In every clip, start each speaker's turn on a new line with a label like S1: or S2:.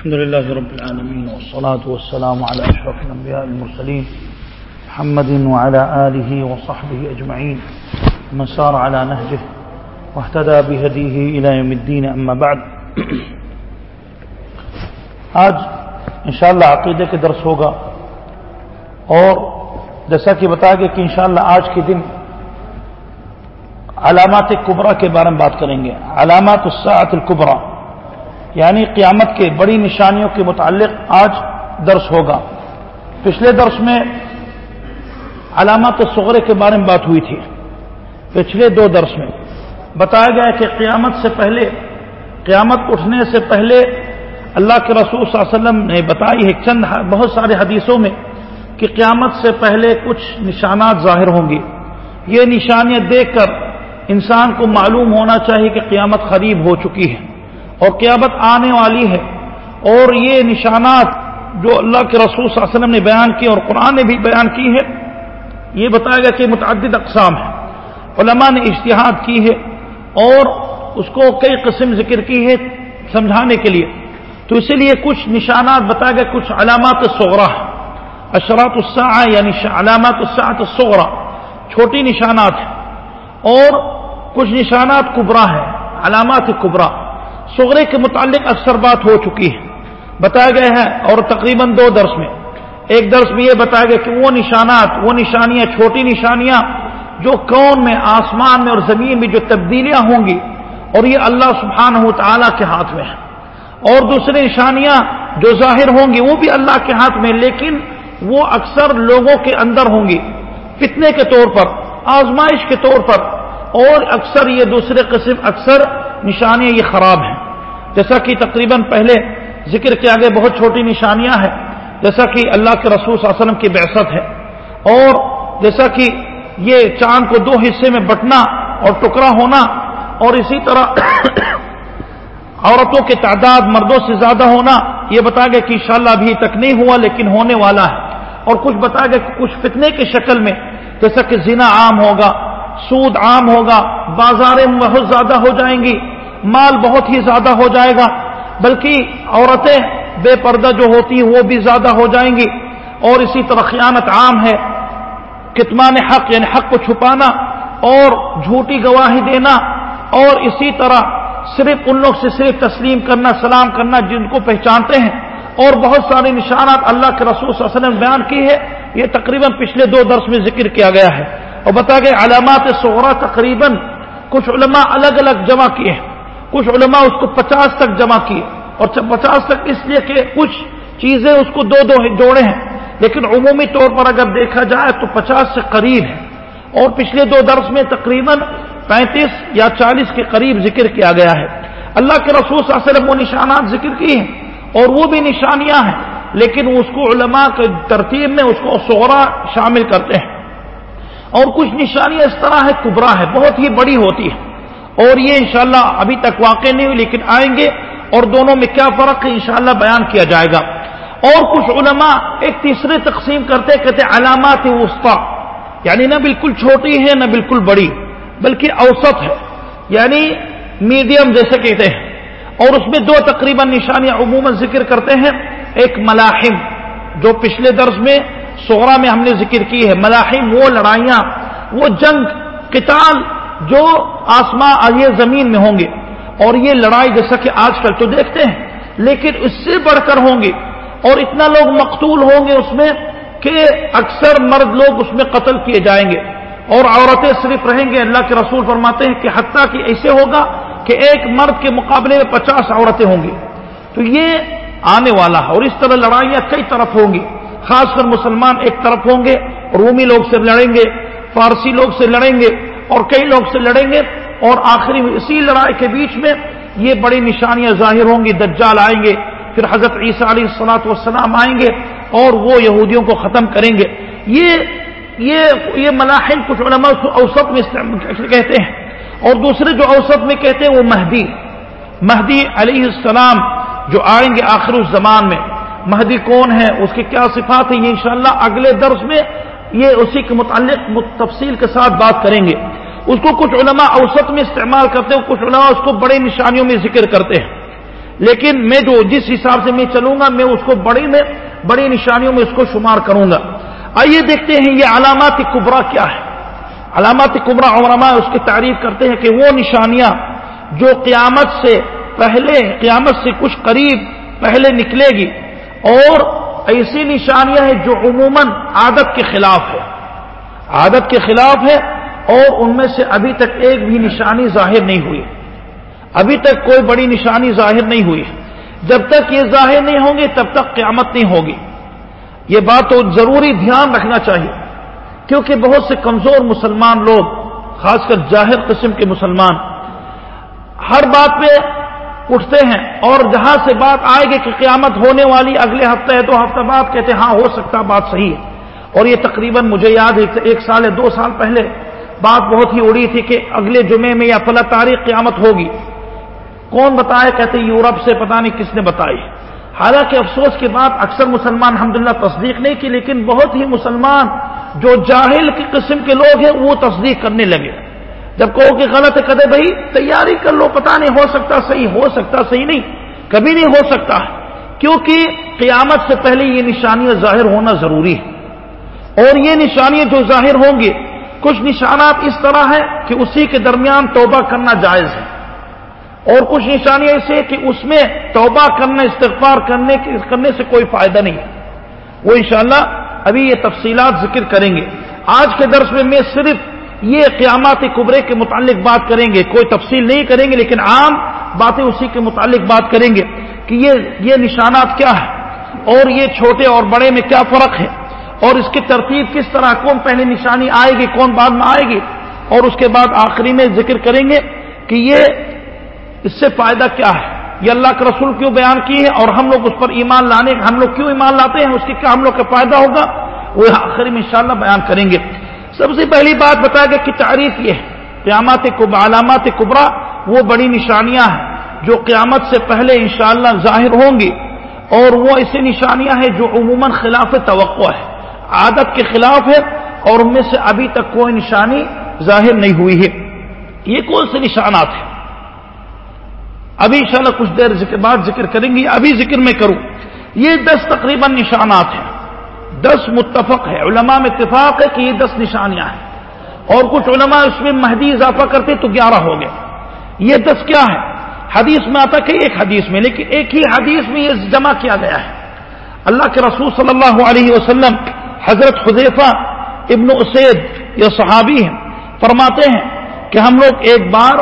S1: الحمد لله رب العالمين، والصلاة والسلام على أشرف الأنبياء المرسلين محمد وعلى آله وصحبه أجمعين. من سار على نهجه واهتدى بهديه إلى يوم الدين، أما بعد. آج انشاءاللہ عقیدے کے درس ہوگا اور جیسا کہ بتایا گیا کہ انشاءاللہ آج کے دن علامات کبرا کے بارے میں بات کریں گے. علامات الساعت القبرا یعنی قیامت کے بڑی نشانیوں کے متعلق آج درس ہوگا۔ پچھلے درس میں علامات الصغرے کے بارے میں بات ہوئی تھی۔ پچھلے دو درس میں بتایا گیا کہ قیامت سے پہلے، قیامت اٹھنے سے پہلے اللہ کے رسول صلی اللہ علیہ وسلم نے بتائی ہے چند بہت سارے حدیثوں میں کہ قیامت سے پہلے کچھ نشانات ظاہر ہوں گی۔ یہ نشانیاں دیکھ کر انسان کو معلوم ہونا چاہیے کہ قیامت قریب ہو چکی ہے۔ اور قیامت آنے والی ہے۔ اور یہ نشانات جو اللہ کے رسول صلی اللہ علیہ وسلم نے بیان کی اور قرآن نے بھی بیان کی ہے، یہ بتایا گیا کہ متعدد اقسام ہے علماء نے اشتہاد کی ہے اور اس کو کئی قسم ذکر کی ہے سمجھانے کے لیے۔ تو اسی لیے کچھ نشانات بتایا گیا، کچھ علامات صغرا اشرات الساعہ یعنی علامات الساعت الصغرا، چھوٹی نشانات ہیں۔ اور کچھ نشانات کبرا ہیں، علامات کبرا۔ سغرے کے متعلق اکثر بات ہو چکی ہے۔ بتایا گیا ہے اور تقریباً دو درس میں۔ ایک درس میں یہ بتایا گیا کہ وہ نشانات، وہ نشانیاں، چھوٹی نشانیاں جو کون میں، آسمان میں اور زمین میں جو تبدیلیاں ہوں گی، اور یہ اللہ سبحانہ تعالیٰ کے ہاتھ میں ہے اور دوسری نشانیاں جو ظاہر ہوں گی، وہ بھی اللہ کے ہاتھ میں، لیکن وہ اکثر لوگوں کے اندر ہوں گی۔ فتنے کے طور پر، آزمائش کے طور پر، اور اکثر یہ دوسرے قسم، اکثر نشانیاں یہ خراب ہیں۔ جیسا کہ تقریباً پہلے ذکر کیا گیا بہت چھوٹی نشانیاں ہیں، جیسا کہ اللہ کے رسول صلی اللہ علیہ وسلم کی بحثت ہے۔ اور جیسا کہ یہ چاند کو دو حصے میں بٹنا اور ٹکڑا ہونا اور اسی طرح عورتوں کی تعداد مردوں سے زیادہ ہونا، یہ بتا گیا کہ انشاءاللہ ابھی تک نہیں ہوا، لیکن ہونے والا ہے۔ اور کچھ بتا گیا کہ کچھ فتنے کی شکل میں، جیسا کہ زنا عام ہوگا، سود عام ہوگا، بازاریں بہت زیادہ ہو جائیں گی۔ مال بہت ہی زیادہ ہو جائے گا، بلکہ عورتیں بے پردہ جو ہوتی ہیں وہ بھی زیادہ ہو جائیں گی۔ اور اسی طرح خیانت عام ہے، کتمان حق یعنی حق کو چھپانا اور جھوٹی گواہی دینا۔ اور اسی طرح صرف ان لوگ سے صرف تسلیم کرنا، سلام کرنا جن کو پہچانتے ہیں۔ اور بہت سارے نشانات اللہ کے رسول صلی اللہ علیہ وسلم بیان کی ہے یہ تقریباً پچھلے دو درس میں ذکر کیا گیا ہے۔ اور بتا گئے علامات سغرا تقریباً کچھ علماء الگ الگ جمع کیے ہیں۔ کچھ علماء اس کو پچاس تک جمع کیے اور پچاس تک اس لیے کہ کچھ چیزیں اس کو دو دو جوڑے ہیں، لیکن عمومی طور پر اگر دیکھا جائے تو پچاس سے قریب ہے اور پچھلے دو درس میں تقریباً پینتیس یا چالیس کے قریب ذکر کیا گیا ہے۔ اللہ کے رسول صلی اللہ علیہ وسلم وہ نشانات ذکر کی ہیں اور وہ بھی نشانیاں ہیں، لیکن اس کو علماء کے ترتیب میں اس کو سورا شامل کرتے ہیں۔ اور کچھ نشانیاں اس طرح ہے، کبرا ہے، بہت ہی بڑی ہوتی ہے۔ اور یہ انشاءاللہ ابھی تک واقع نہیں ہوئی، لیکن آئیں گے اور دونوں میں کیا فرق ہے انشاءاللہ بیان کیا جائے گا۔ اور کچھ علماء ایک تیسرے تقسیم کرتے، کہتے علامات وسطی یعنی نہ بالکل چھوٹی ہے، نہ بالکل بڑی، بلکہ اوسط ہے۔ یعنی میڈیم جیسے کہتے ہیں۔ اور اس میں دو تقریباً نشانیاں عموماً ذکر کرتے ہیں۔ ایک ملاحم، جو پچھلے درس میں سورا میں ہم نے ذکر کی ہے۔ ملاحم وہ لڑائیاں، وہ جنگ، قتال جو آسماں یہ زمین میں ہوں گے اور یہ لڑائی جیسا کہ آج کل تو دیکھتے ہیں، لیکن اس سے بڑھ کر ہوں گے اور اتنا لوگ مقتول ہوں گے اس میں کہ اکثر مرد لوگ اس میں قتل کیے جائیں گے اور عورتیں صرف رہیں گے۔ اللہ کے رسول فرماتے ہیں کہ حتیٰ کہ ایسے ہوگا کہ ایک مرد کے مقابلے میں پچاس عورتیں ہوں گی۔ تو یہ آنے والا ہے اور اس طرح لڑائیاں کئی طرف ہوں گی۔ خاص کر مسلمان ایک طرف ہوں گے، رومی لوگ سے لڑیں گے، فارسی لوگ سے لڑیں گے۔ اور کئی لوگ سے لڑیں گے اور آخری اسی لڑائی کے بیچ میں یہ بڑی نشانیاں ظاہر ہوں گی، دجال آئیں گے، پھر حضرت عیسیٰ علیہ السلاط والسلام آئیں گے اور وہ یہودیوں کو ختم کریں گے۔ یہ یہ یہ ملاحم کچھ علماء اوسط میں کہتے ہیں۔ اور دوسرے جو اوسط میں کہتے ہیں وہ مہدی مہدی علیہ السلام جو آئیں گے آخر اس زمان میں۔ مہدی کون ہے؟ اس کی کیا صفات ہے یہ انشاءاللہ اگلے درس میں یہ اسی کے متعلق تفصیل کے ساتھ بات کریں گے۔ اس کو کچھ علماء اوسط میں استعمال کرتے ہیں، کچھ علماء اس کو بڑے نشانیوں میں ذکر کرتے ہیں۔ لیکن میں جو جس حساب سے میں چلوں گا، میں اس کو بڑی میں، بڑی نشانیوں میں اس کو شمار کروں گا۔ آئیے دیکھتے ہیں یہ علامات کبرا کیا ہے۔ علامات کبرا علماء اس کی تعریف کرتے ہیں کہ وہ نشانیاں جو قیامت سے پہلے، قیامت سے کچھ قریب پہلے نکلے گی۔ اور ایسی نشانیاں ہیں جو عموماً عادت کے خلاف ہے۔ عادت کے خلاف ہے اور ان میں سے ابھی تک ایک بھی نشانی ظاہر نہیں ہوئی۔ ابھی تک کوئی بڑی نشانی ظاہر نہیں ہوئی۔ جب تک یہ ظاہر نہیں ہوں گے، تب تک قیامت نہیں ہوگی۔ یہ بات تو ضروری دھیان رکھنا چاہیے۔ کیونکہ بہت سے کمزور مسلمان لوگ، خاص کر جاہر قسم کے مسلمان، ہر بات پہ اٹھتے ہیں اور جہاں سے بات آئے گی کہ قیامت ہونے والی اگلے ہفتے ہے دو ہفتہ بعد کہتے ہیں ہاں ہو سکتا بات صحیح ہے۔ اور یہ تقریباً مجھے یاد ہے، ایک سال یا دو سال پہلے بات بہت ہی اڑی تھی کہ اگلے جمعے میں یا فلاں تاریخ قیامت ہوگی۔ کون بتایا کہتے یورپ سے پتا نہیں کس نے بتائی۔ حالانکہ افسوس کے بعد اکثر مسلمان الحمدللہ تصدیق نہیں کی، لیکن بہت ہی مسلمان جو جاہل کی قسم کے لوگ ہیں، وہ تصدیق کرنے لگے۔ جب کہو کہ غلط ہے کدے بھائی تیاری کر لو پتا نہیں ہو سکتا صحیح، ہو سکتا صحیح نہیں، کبھی نہیں ہو سکتا۔ کیونکہ قیامت سے پہلے یہ نشانیاں ظاہر ہونا ضروری ہے۔ اور یہ نشانیاں جو ظاہر ہوں گی کچھ نشانات اس طرح ہیں کہ اسی کے درمیان توبہ کرنا جائز ہے۔ اور کچھ نشانیاں ایسے کہ اس میں توبہ کرنا استغفار کرنے کرنے سے کوئی فائدہ نہیں۔ وہ انشاءاللہ ابھی یہ تفصیلات ذکر کریں گے۔ آج کے درس میں میں صرف یہ قیامات کبرے کے متعلق بات کریں گے۔ کوئی تفصیل نہیں کریں گے، لیکن عام باتیں اسی کے متعلق بات کریں گے کہ یہ یہ نشانات کیا ہے اور یہ چھوٹے اور بڑے میں کیا فرق ہے۔ اور اس کی ترتیب کس طرح کون پہلے نشانی آئے گی، کون بعد میں آئے گی؟ اور اس کے بعد آخری میں ذکر کریں گے کہ یہ اس سے فائدہ کیا ہے؟ یہ اللہ کے رسول کیوں بیان کی ہے اور ہم لوگ اس پر ایمان لانے، ہم لوگ کیوں ایمان لاتے ہیں؟ اس کی کیا ہم لوگ کا فائدہ ہوگا؟ وہ آخری میں انشاءاللہ بیان کریں گے۔ سب سے پہلی بات بتا گیا کہ تعریف یہ ہے۔ قیامات علامات کبرا، وہ بڑی نشانیاں ہیں جو قیامت سے پہلے انشاءاللہ ظاہر ہوں گی اور وہ ایسی نشانیاں ہیں جو عموماً خلاف توقع ہے۔ عادت کے خلاف ہے اور ان میں سے ابھی تک کوئی نشانی ظاہر نہیں ہوئی ہے۔ یہ کون سے نشانات ہیں؟ ابھی انشاءاللہ کچھ دیر ذکر بعد ذکر کریں گے، ابھی ذکر میں کروں۔ یہ دس تقریباً نشانات ہیں۔ دس متفق ہے علماء میں اتفاق ہے کہ یہ دس نشانیاں ہیں۔ اور کچھ علماء اس میں مہدی اضافہ کرتے تو گیارہ ہو گئے۔ یہ دس کیا ہے حدیث میں آتا کہ ایک حدیث میں، لیکن ایک ہی حدیث میں یہ جمع کیا گیا ہے۔ اللہ کے رسول صلی اللہ علیہ وسلم حضرت حذیفہ ابن اسید یہ صحابی ہیں، فرماتے ہیں کہ ہم لوگ ایک بار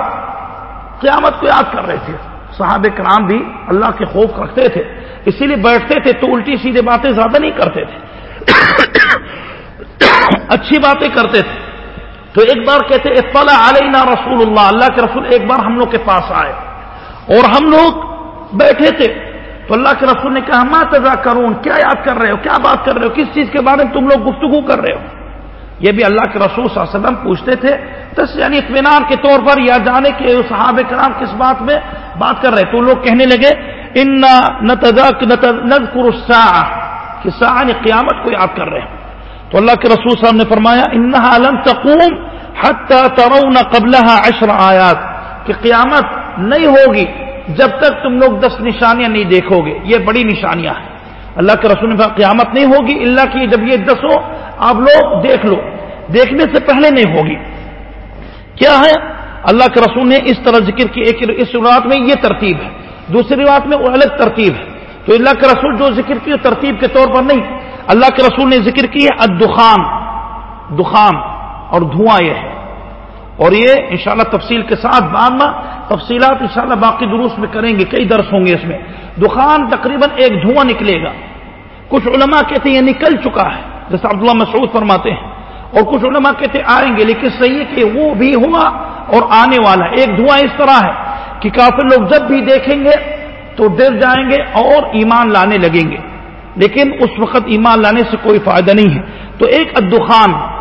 S1: قیامت کو یاد کر رہے تھے۔ صحاب کرام بھی اللہ کے خوف رکھتے تھے، اسی لیے بیٹھتے تھے تو الٹی سیدھے باتیں زیادہ نہیں کرتے تھے۔ اچھی باتیں کرتے تھے۔ تو ایک بار کہتے اطلاع علینا رسول اللہ اللہ کے رسول ایک بار ہم لوگ کے پاس آئے۔ اور ہم لوگ بیٹھے تھے۔ تو اللہ کے رسول نے کہا ماں تجا کروں کیا یاد کر رہے ہو؟ کیا بات کر رہے ہو؟ کس چیز کے بارے میں تم لوگ گفتگو کر رہے ہو؟ یہ بھی اللہ کے رسول صلی اللہ علیہ وسلم پوچھتے تھے۔ بس یعنی اطمینان کے طور پر یا جانے کے صحابہ کرام کس بات میں بات کر رہے۔ تو لوگ کہنے لگے ان کہ سعان یعنی قیامت کو یاد کر رہے ہیں تو اللہ کے رسول صاحب نے فرمایا انہا لن تقوم حتی ترون قبلها عشر آیات کہ قیامت نہیں ہوگی جب تک تم لوگ دس نشانیاں نہیں دیکھو گے، یہ بڑی نشانیاں ہیں۔ اللہ کے رسول نے قیامت نہیں ہوگی اللہ کی، جب یہ دسو، آپ لوگ دیکھ لو۔ دیکھنے سے پہلے نہیں ہوگی۔ کیا ہے؟ اللہ کے رسول نے اس طرح ذکر کی، ایک اس رات میں یہ ترتیب ہے۔ دوسری بات میں وہ الگ ترتیب ہے۔ تو اللہ کے رسول جو ذکر کی ترتیب کے طور پر نہیں۔ اللہ کے رسول نے ذکر کی ہے ادخان دخان اور دھواں یہ ہے۔ اور یہ انشاءاللہ تفصیل کے ساتھ بعد میں تفصیلات انشاءاللہ باقی دروس میں کریں گے، کئی درس ہوں گے اس میں۔ دخان تقریباً ایک دھواں نکلے گا۔ کچھ علماء کہتے ہیں یہ نکل چکا ہے، جیسے عبداللہ مسعود فرماتے ہیں۔ اور کچھ علماء کہتے آئیں گے، لیکن صحیح ہے کہ وہ بھی ہوا اور آنے والا ایک دھواں اس طرح ہے کہ کافی لوگ جب بھی دیکھیں گے تو ڈر جائیں گے اور ایمان لانے لگیں گے۔ لیکن اس وقت ایمان لانے سے کوئی فائدہ نہیں ہے۔ تو ایک ادخان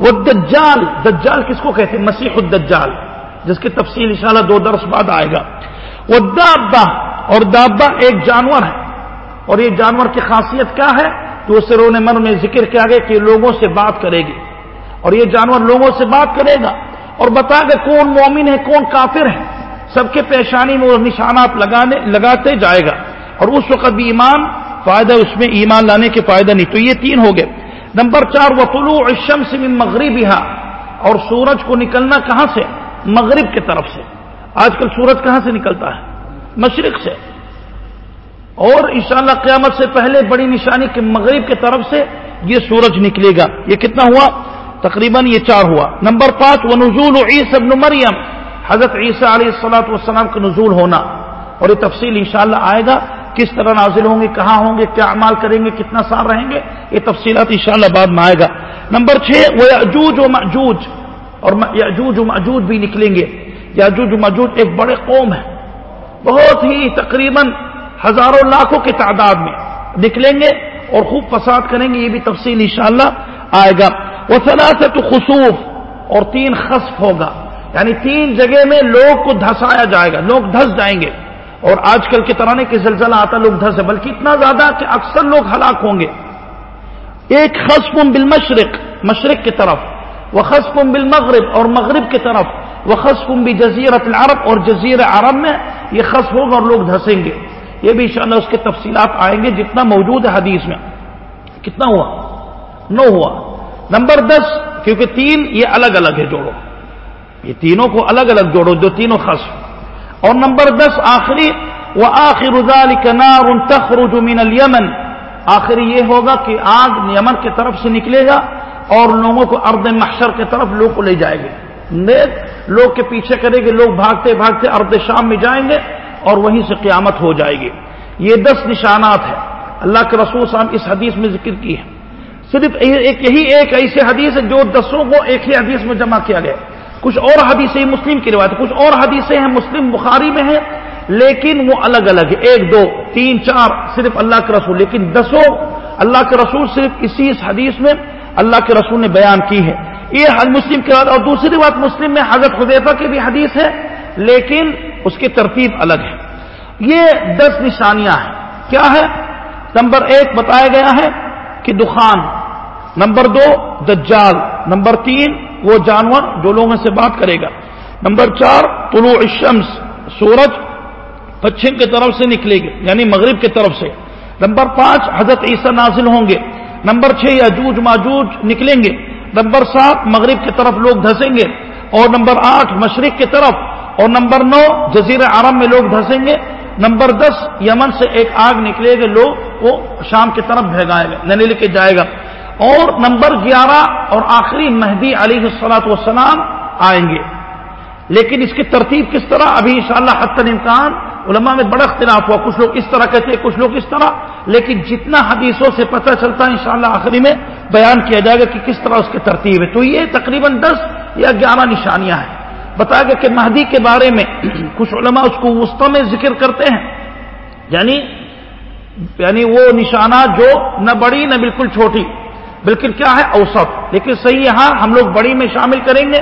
S1: وہ دجال دجال کس کو کہتے ہیں؟ مسیح الدجال، جس کی تفصیل انشاءاللہ دو درس بعد آئے گا۔ وہ دابا اور دابا ایک جانور ہے۔ اور یہ جانور کی خاصیت کیا ہے؟ تو اسے رونے من میں ذکر کیا گیا کہ لوگوں سے بات کرے گی۔ اور یہ جانور لوگوں سے بات کرے گا۔ اور بتا گا کون مومن ہے، کون کافر ہے۔ سب کے پیشانی میں وہ نشانات لگانے، لگاتے جائے گا۔ اور اس وقت بھی ایمان، فائدہ اس میں ایمان لانے کے فائدہ نہیں۔ تو یہ تین ہو گئے۔ نمبر چار، وہ طلوع الشمس من مغرب اور سورج کو نکلنا کہاں سے؟ مغرب کی طرف سے۔ آج کل سورج کہاں سے نکلتا ہے؟ مشرق سے۔ اور انشاءاللہ قیامت سے پہلے بڑی نشانی کے مغرب کی طرف سے یہ سورج نکلے گا۔ یہ کتنا ہوا؟ تقریباً یہ چار ہوا۔ نمبر پانچ، وہ نزول عیس ابن مریم۔ حضرت عیسیٰ علیہ السلاۃ والسلام کا نزول ہونا۔ اور یہ تفصیل انشاءاللہ آئے گا۔ کس طرح نازل ہوں گے، کہاں ہوں گے، کیا اعمال کریں گے، کتنا سال رہیں گے، یہ تفصیلات انشاءاللہ بعد میں آئے گا۔ نمبر چھ وہ یاجوج و ماجوج اور یاجوج و ماجوج بھی نکلیں گے۔ یاجوج و ماجوج ایک بڑے قوم ہے بہت ہی تقریباً ہزاروں لاکھوں کی تعداد میں نکلیں گے اور خوب فساد کریں گے، یہ بھی تفصیل انشاءاللہ آئے گا۔ وہ سلاست خصوف اور تین خصف ہوگا۔ یعنی تین جگہ میں لوگ کو دھسایا جائے گا، لوگ دھس جائیں گے۔ اور آج کل کی طرح نہیں کہ زلزلہ آتا لوگ دھس ہے بلکہ اتنا زیادہ کہ اکثر لوگ ہلاک ہوں گے۔ ایک خصف بالمشرق، مشرق کی طرف، وہ خصف بالمغرب اور مغرب کی طرف، وہ خصف بھی جزیرت العرب اور جزیر عرب میں یہ خصف ہوگا اور لوگ دھسیں گے۔ یہ بھی انشاءاللہ اس کے تفصیلات آئیں گے جتنا موجود ہے حدیث میں۔ کتنا ہوا؟ نو ہوا۔ نمبر دس، کیونکہ تین یہ الگ الگ ہے جوڑو یہ تینوں کو الگ الگ جوڑو، جو تینوں خص اور نمبر دس، آخری وہ آخر نار تخرج من الیمن آخری یہ ہوگا کہ آگ یمن کی طرف سے نکلے گا اور لوگوں کو ارد محشر کی طرف لوگ کو لے جائے گے۔ لوگ کے پیچھے کرے گے، لوگ بھاگتے بھاگتے ارد شام میں جائیں گے اور وہیں سے قیامت ہو جائے گی۔ یہ دس نشانات ہیں۔ اللہ کے رسول صاحب اس حدیث میں ذکر کی ہے صرف ایک، یہی ایک ایسے حدیث ہے جو دسوں کو ایک ہی حدیث میں جمع کیا گیا۔ کچھ اور حدیثیں مسلم کی روایت، کچھ اور حدیثیں ہیں مسلم بخاری میں ہیں، لیکن وہ الگ الگ ہے۔ ایک، دو، تین، چار، صرف اللہ کے رسول۔ لیکن دسوں اللہ کے رسول صرف اسی اس حدیث میں اللہ کے رسول نے بیان کی ہے۔ یہ مسلم کی اور دوسری بات مسلم میں حضرت خدیفہ کی بھی حدیث ہے، لیکن اس کی ترتیب الگ ہے۔ یہ دس نشانیاں ہیں۔ کیا ہے؟ نمبر ایک بتایا گیا ہے کہ دخان، نمبر دو، دجال، نمبر تین وہ جانور جو لوگوں سے بات کرے گا۔ نمبر چار، طلوع الشمس، سورج پچھم کی طرف سے نکلے گی یعنی مغرب کی طرف سے۔ نمبر پانچ، حضرت عیسیٰ نازل ہوں گے۔ نمبر چھ، یاجوج ماجوج نکلیں گے۔ نمبر سات، مغرب کی طرف لوگ دھسیں گے۔ اور نمبر آٹھ، مشرق کی طرف۔ اور نمبر نو جزیر عرب میں لوگ دھسیں گے۔ نمبر دس، یمن سے ایک آگ نکلے گا لوگ وہ شام کی طرف بھیگائے گا ننے لے کے جائے گا۔ اور نمبر گیارہ اور آخری مہدی علیہ السلاط والسلام آئیں گے۔ لیکن اس کی ترتیب کس طرح؟ ابھی انشاءاللہ شاء اللہ امکان، علماء میں بڑا اختلاف ہوا۔ کچھ لوگ اس طرح کہتے ہیں، کچھ لوگ اس طرح۔ لیکن جتنا حدیثوں سے پتہ چلتا ہے، انشاءاللہ آخری میں بیان کیا جائے گا کہ کس طرح اس کی ترتیب ہے۔ تو یہ تقریباً دس یا گیارہ نشانیاں ہیں۔ بتایا گیا کہ مہدی کے بارے میں کچھ علماء اس کو وسطی میں ذکر کرتے ہیں۔ یعنی یعنی وہ نشانات جو نہ بڑی نہ بالکل چھوٹی۔ بالکل کیا ہے اوسط؟ لیکن صحیح یہاں ہم لوگ بڑی میں شامل کریں گے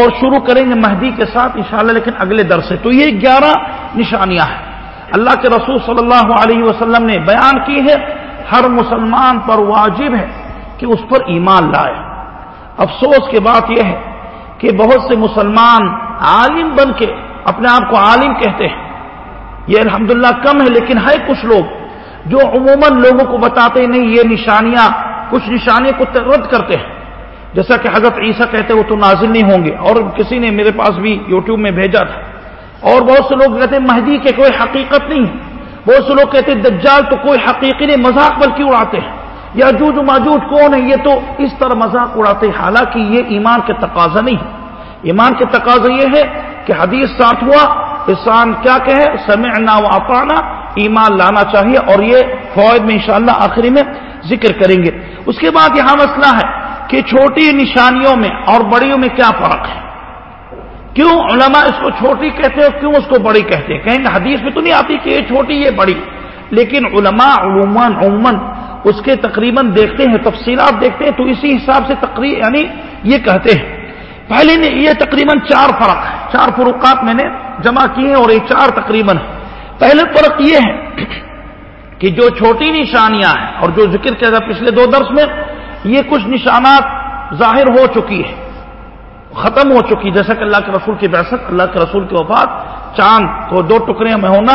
S1: اور شروع کریں گے مہدی کے ساتھ، انشاءاللہ، لیکن اگلے در سے۔ تو یہ گیارہ نشانیاں ہیں۔ اللہ کے رسول صلی اللہ علیہ وسلم نے بیان کی ہے، ہر مسلمان پر واجب ہے کہ اس پر ایمان لائے۔ افسوس کی بات یہ ہے کہ بہت سے مسلمان عالم بن کے اپنے آپ کو عالم کہتے ہیں۔ یہ الحمدللہ کم ہے، لیکن ہے کچھ لوگ جو عموماً لوگوں کو بتاتے نہیں یہ نشانیاں کچھ نشانیاں کو رد کرتے ہیں۔ جیسا کہ حضرت عیسیٰ کہتے وہ تو نازل نہیں ہوں گے۔ اور کسی نے میرے پاس بھی یوٹیوب میں بھیجا تھا۔ اور بہت سے لوگ کہتے ہیں مہدی کے کوئی حقیقت نہیں ہے۔ بہت سے لوگ کہتے ہیں دجال تو کوئی حقیقی نہیں، مذاق بلکہ اڑاتے ہیں؟ یا جوج ماجوج کون ہے؟ یہ تو اس طرح مذاق اڑاتے حالانکہ یہ ایمان کے تقاضا نہیں ہے۔ ایمان کے تقاضا یہ ہے کہ حدیث ساتھ ہوا انسان کیا کہے؟ سمعنا و اپانا ایمان لانا چاہیے اور یہ فوائد میں انشاءاللہ آخری میں ذکر کریں گے۔ اس کے بعد یہاں مسئلہ ہے کہ چھوٹی نشانیوں میں اور بڑیوں میں کیا فرق ہے؟ کیوں علماء اس کو چھوٹی کہتے ہیں اور کیوں اس کو بڑی کہتے ہیں؟ کہیں گے حدیث میں تو نہیں آتی کہ یہ چھوٹی یہ بڑی، لیکن علماء عموماً عموماً اس کے تقریباً دیکھتے ہیں، تفصیلات دیکھتے ہیں، تو اسی حساب سے تقریب یعنی یہ کہتے ہیں۔ پہلے یہ تقریباً چار فرق ہے چار فروقات میں نے جمع کیے ہیں اور یہ چار تقریباً پہلے فرق یہ ہے کہ جو چھوٹی نشانیاں ہیں اور جو ذکر کیا تھا پچھلے دو درس میں، یہ کچھ نشانات ظاہر ہو چکی ہے ختم ہو چکی جیسا کہ اللہ کے رسول کی بحثت اللہ کے رسول کے وفات، چاند کو دو ٹکڑے میں ہونا،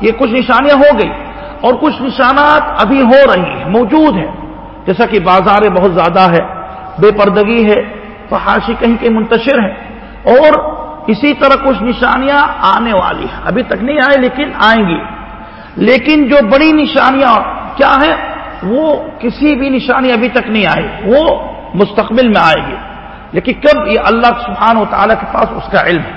S1: یہ کچھ نشانیاں ہو گئی اور کچھ نشانات ابھی ہو رہی ہیں، موجود ہیں۔ جیسا کہ بازار بہت زیادہ ہے بے پردگی ہے، فحاشی کہیں کہیں منتشر ہے اور اسی طرح کچھ نشانیاں آنے والی ہیں۔ ابھی تک نہیں آئے لیکن آئیں گی۔ لیکن جو بڑی نشانیاں کیا ہیں؟ وہ کسی بھی نشانی ابھی تک نہیں آئی۔ وہ مستقبل میں آئے گی۔ لیکن کب؟ یہ اللہ سبحانہ و تعالیٰ کے پاس اس کا علم ہے۔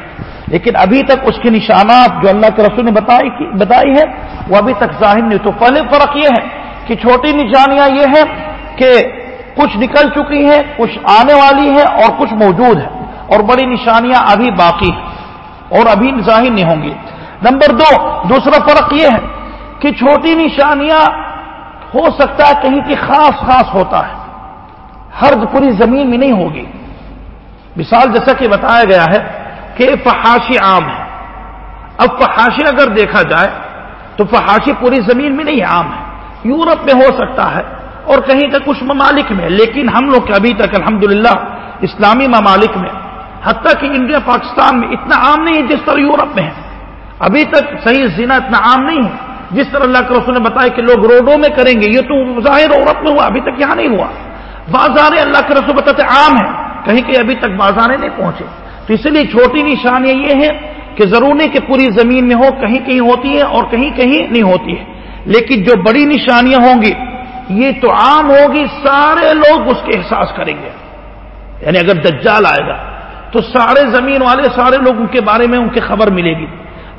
S1: لیکن ابھی تک اس کے نشانات جو اللہ کے رسول نے بتائی بتائی ہے، وہ ابھی تک ظاہر نہیں۔ تو پہلے فرق یہ ہے کہ چھوٹی نشانیاں یہ ہے کہ کچھ نکل چکی ہیں، کچھ آنے والی ہے اور کچھ موجود ہے اور بڑی نشانیاں ابھی باقی ہیں اور ابھی ظاہر نہیں ہوں گی۔ نمبر دو، دوسرا فرق یہ ہے کہ چھوٹی نشانیاں ہو سکتا ہے کہیں کی خاص خاص ہوتا ہے ہر پوری زمین میں نہیں ہوگی۔ مثال جیسا کہ بتایا گیا ہے کہ فحاشی عام ہے۔ اب فحاشی اگر دیکھا جائے تو فحاشی پوری زمین میں نہیں عام ہے۔ یورپ میں ہو سکتا ہے اور کہیں کا کچھ ممالک میں، لیکن ہم لوگ ابھی تک الحمدللہ اسلامی ممالک میں حتیٰ کہ انڈیا پاکستان میں اتنا عام نہیں ہے جس طرح یورپ میں ہے۔ ابھی تک صحیح زنا اتنا عام نہیں ہے۔ جس طرح اللہ کے رسول نے بتایا کہ لوگ روڈوں میں کریں گے، یہ تو ظاہر یورپ میں ہوا، ابھی تک یہاں نہیں ہوا۔ بازاریں اللہ کے رسول بتاتے عام ہے، کہیں کہ ابھی تک بازاریں نہیں پہنچے۔ تو اس لیے چھوٹی نشانیاں یہ ہے کہ ضرور نہیں کہ پوری زمین میں ہو، کہیں کہیں ہوتی ہے اور کہیں کہیں نہیں ہوتی ہے۔ لیکن جو بڑی نشانیاں ہوں گی، یہ تو عام ہوگی، سارے لوگ اس کے احساس کریں گے۔ یعنی اگر دجال آئے گا تو سارے زمین والے سارے لوگ ان کے بارے میں ان کی خبر ملے گی۔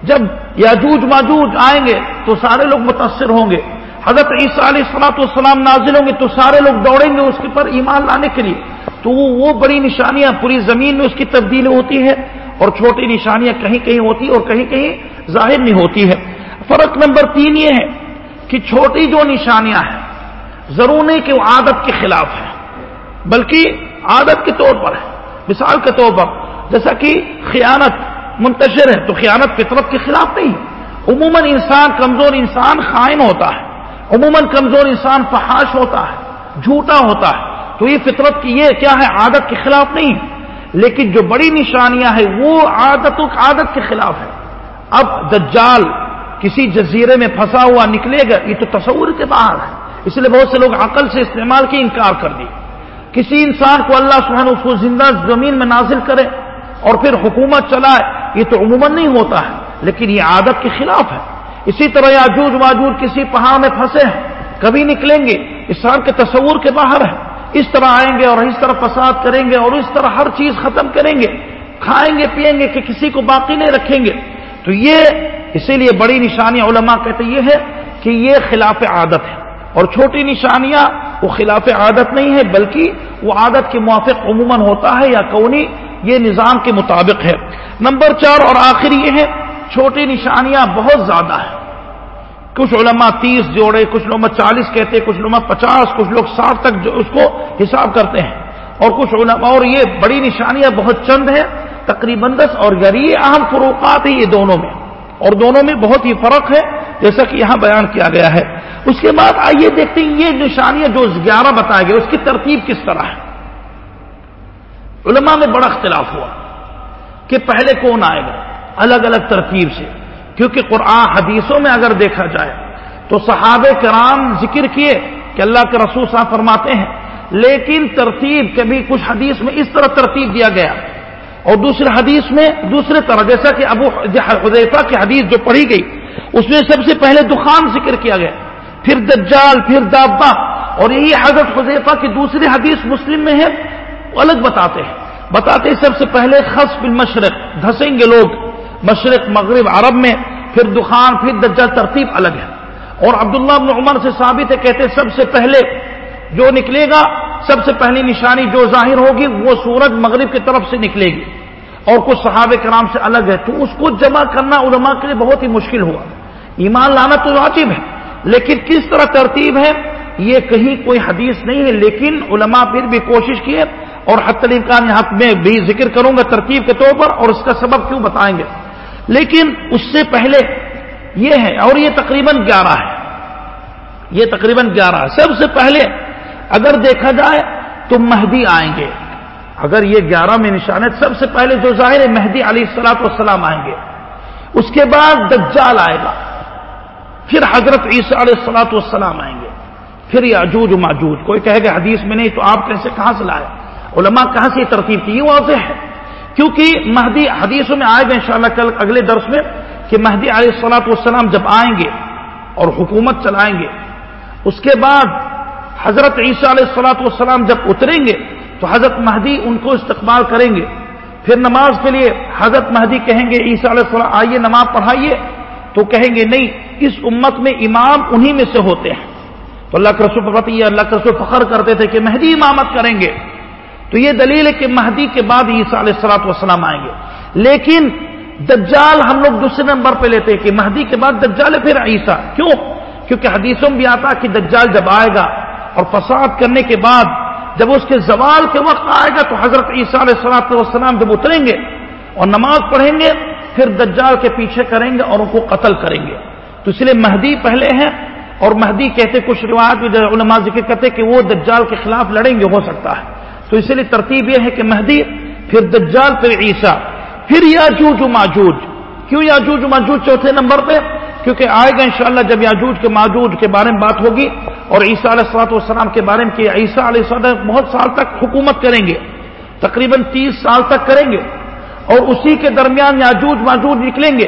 S1: جب یاجوج ماجوج آئیں گے تو سارے لوگ متاثر ہوں گے۔ حضرت عیسیٰ علیہ السلاط والسلام نازل ہوں گے تو سارے لوگ دوڑیں گے اس کے پر ایمان لانے کے لیے۔ تو وہ بڑی نشانیاں پوری زمین میں اس کی تبدیلی ہوتی ہے اور چھوٹی نشانیاں کہیں کہیں ہوتی اور کہیں کہیں ظاہر نہیں ہوتی ہے۔ فرق نمبر تین یہ ہے کہ چھوٹی جو نشانیاں ہیں، ضرور نہیں کہ وہ عادت کے خلاف ہے بلکہ عادت کے طور پر ہے مثال کے طور پر جیسا کہ خیانت منتشر ہے تو خیانت فطرت کے خلاف نہیں عموماً انسان کمزور انسان خائن ہوتا ہے۔ عموماً کمزور انسان فحاش ہوتا ہے، جھوٹا ہوتا ہے۔ تو یہ فطرت کی یہ کیا ہے؟ عادت کے خلاف نہیں لیکن جو بڑی نشانیاں ہیں، وہ عادت عادت کے خلاف ہے اب دجال کسی جزیرے میں پھنسا ہوا نکلے گا، یہ تو تصور کے باہر ہے۔ اس لیے بہت سے لوگ عقل سے استعمال کی انکار کر دی کسی انسان کو اللہ سبحانہ اس کو زندہ زمین میں نازل کرے اور پھر حکومت چلائے، یہ تو عموماً نہیں ہوتا ہے، لیکن یہ عادت کے خلاف ہے۔ اسی طرح یاجوج واجور کسی پہاڑ میں پھنسے ہیں، کبھی نکلیں گے انسان کے تصور کے باہر ہے۔ اس طرح آئیں گے اور اس طرح فساد کریں گے اور اس طرح ہر چیز ختم کریں گے۔ کھائیں گے، پیئیں گے کہ کسی کو باقی نہیں رکھیں گے۔ تو یہ اسی لیے بڑی نشانی علماء کہتے یہ ہے کہ یہ خلاف عادت ہے۔ اور چھوٹی نشانیاں وہ خلاف عادت نہیں ہے، بلکہ وہ عادت کے موافق عموماً ہوتا ہے یا کونی، یہ نظام کے مطابق ہے۔ نمبر چار اور آخر یہ ہے، چھوٹی نشانیاں بہت زیادہ ہیں۔ کچھ علماء تیس جوڑے، کچھ لوگ چالیس کہتے، کچھ لوگ پچاس، کچھ لوگ ساٹھ تک جو اس کو حساب کرتے ہیں۔ اور کچھ علماء، اور یہ بڑی نشانیاں بہت چند ہیں، تقریباً دس اور یعنی یہ اہم فروقات ہیں یہ دونوں میں۔ اور دونوں میں بہت ہی فرق ہے، جیسا کہ یہاں بیان کیا گیا ہے۔ اس کے بعد آئیے دیکھتے ہیں یہ نشانیاں جو گیارہ بتایا گیا اس کی ترتیب کس طرح ہے؟ علماء میں بڑا اختلاف ہوا کہ پہلے کون آئے گا؟ الگ الگ ترتیب سے، کیونکہ قرآن حدیثوں میں اگر دیکھا جائے تو صحاب کرام ذکر کیے کہ اللہ کے رسول صاحب فرماتے ہیں، لیکن ترتیب کبھی کچھ حدیث میں اس طرح ترتیب دیا گیا اور دوسرے حدیث میں دوسرے طرح، جیسا کہ ابو حدیفہ کی حدیث جو پڑھی گئی، اس میں سب سے پہلے دخان ذکر کیا گیا۔ پھر دجال، پھر دابا اور یہی حضرت حضیفہ کی دوسری حدیث مسلم میں ہے، وہ الگ بتاتے ہیں۔ بتاتے ہیں سب سے پہلے خص بالمشرق دھسیں گے لوگ۔ مشرق، مغرب، عرب میں، پھر دخان، پھر دجال، ترتیب الگ ہے۔ اور عبداللہ بن عمر سے ثابت ہے، کہتے سب سے پہلے جو نکلے گا، سب سے پہلی نشانی جو ظاہر ہوگی، وہ سورج مغرب کی طرف سے نکلے گی۔ اور کچھ صحابہ کرام سے الگ ہے۔ تو اس کو جمع کرنا علماء کے لیے بہت ہی مشکل ہوا۔ ایمان لانا تو واجب ہے۔ لیکن کس طرح ترتیب ہے؟ یہ کہیں کوئی حدیث نہیں ہے، لیکن علماء پھر بھی کوشش کیے اور حت الامکان یہاں میں بھی ذکر کروں گا ترتیب کے طور پر اور اس کا سبب کیوں بتائیں گے؟ لیکن اس سے پہلے یہ ہے اور یہ تقریباً گیارہ ہے۔ یہ تقریباً گیارہ ہے۔ سب سے پہلے اگر دیکھا جائے تو مہدی آئیں گے۔ اگر یہ گیارہ میں نشان ہے، سب سے پہلے جو ظاہر ہے، مہدی علی السلاط والسلام آئیں گے۔ اس کے بعد دجال آئے گا۔ پھر حضرت عیسیٰ علیہ السلاۃ والسلام آئیں گے۔ پھر یاجوج ماجوج کوئی کہے گا حدیث میں نہیں تو آپ کیسے کہاں سے لائے؟ علماء کہاں سے یہ ترتیب کی؟ یہ واضح ہے۔ کیونکہ مہدی حدیثوں میں آئے گا انشاءاللہ کل اگلے درس میں کہ مہدی علیہ السلاۃ والسلام جب آئیں گے اور حکومت چلائیں گے، اس کے بعد حضرت عیسیٰ علیہ السلاۃ والسلام جب اتریں گے تو حضرت مہدی ان کو استقبال کریں گے۔ پھر نماز کے لیے حضرت مہدی کہیں گے، عیسیٰ علیہ السلام آئیے، نماز پڑھائیے۔ تو کہیں گے نہیں، اس امت میں امام انہی میں سے ہوتے ہیں۔ تو اللہ کے رسول پتہ اللہ کے رسول فخر کرتے تھے کہ مہدی امامت کریں گے۔ تو یہ دلیل ہے کہ مہدی کے بعد عیسیٰ علیہ السلاط والسلام آئیں گے۔ لیکن دجال ہم لوگ دوسرے نمبر پہ لیتے ہیں کہ مہدی کے بعد دجال پھر عیسیٰ۔ کیوں؟ کیونکہ حدیثوں میں بھی آتا کہ دجال جب آئے گا اور فساد کرنے کے بعد جب اس کے زوال کے وقت آئے گا تو حضرت عیسیٰ علیہ السلاط والسلام جب اتریں گے اور نماز پڑھیں گے پھر دجال کے پیچھے کریں گے اور ان کو قتل کریں گے۔ تو اس لیے مہدی پہلے ہیں اور مہدی کہتے کچھ روایت میں علماء ذکر کہتے کہ وہ دجال کے خلاف لڑیں گے، ہو سکتا ہے۔ تو اسی لیے ترتیب یہ ہے کہ مہدی، پھر دجال، پھر عیسیٰ، پھر یاجوج ماجوج۔ کیوں یاجوج ماجوج چوتھے نمبر پہ؟ کیونکہ آئے گا انشاءاللہ جب یاجوج کے ماجوج کے بارے میں بات ہوگی اور عیسیٰ علیہ السلاط والسلام کے بارے میں کہ عیسیٰ علیہ السلام بہت سال تک حکومت کریں گے، تقریباً تیس سال تک کریں گے اور اسی کے درمیان یاجوج ماجوج نکلیں گے۔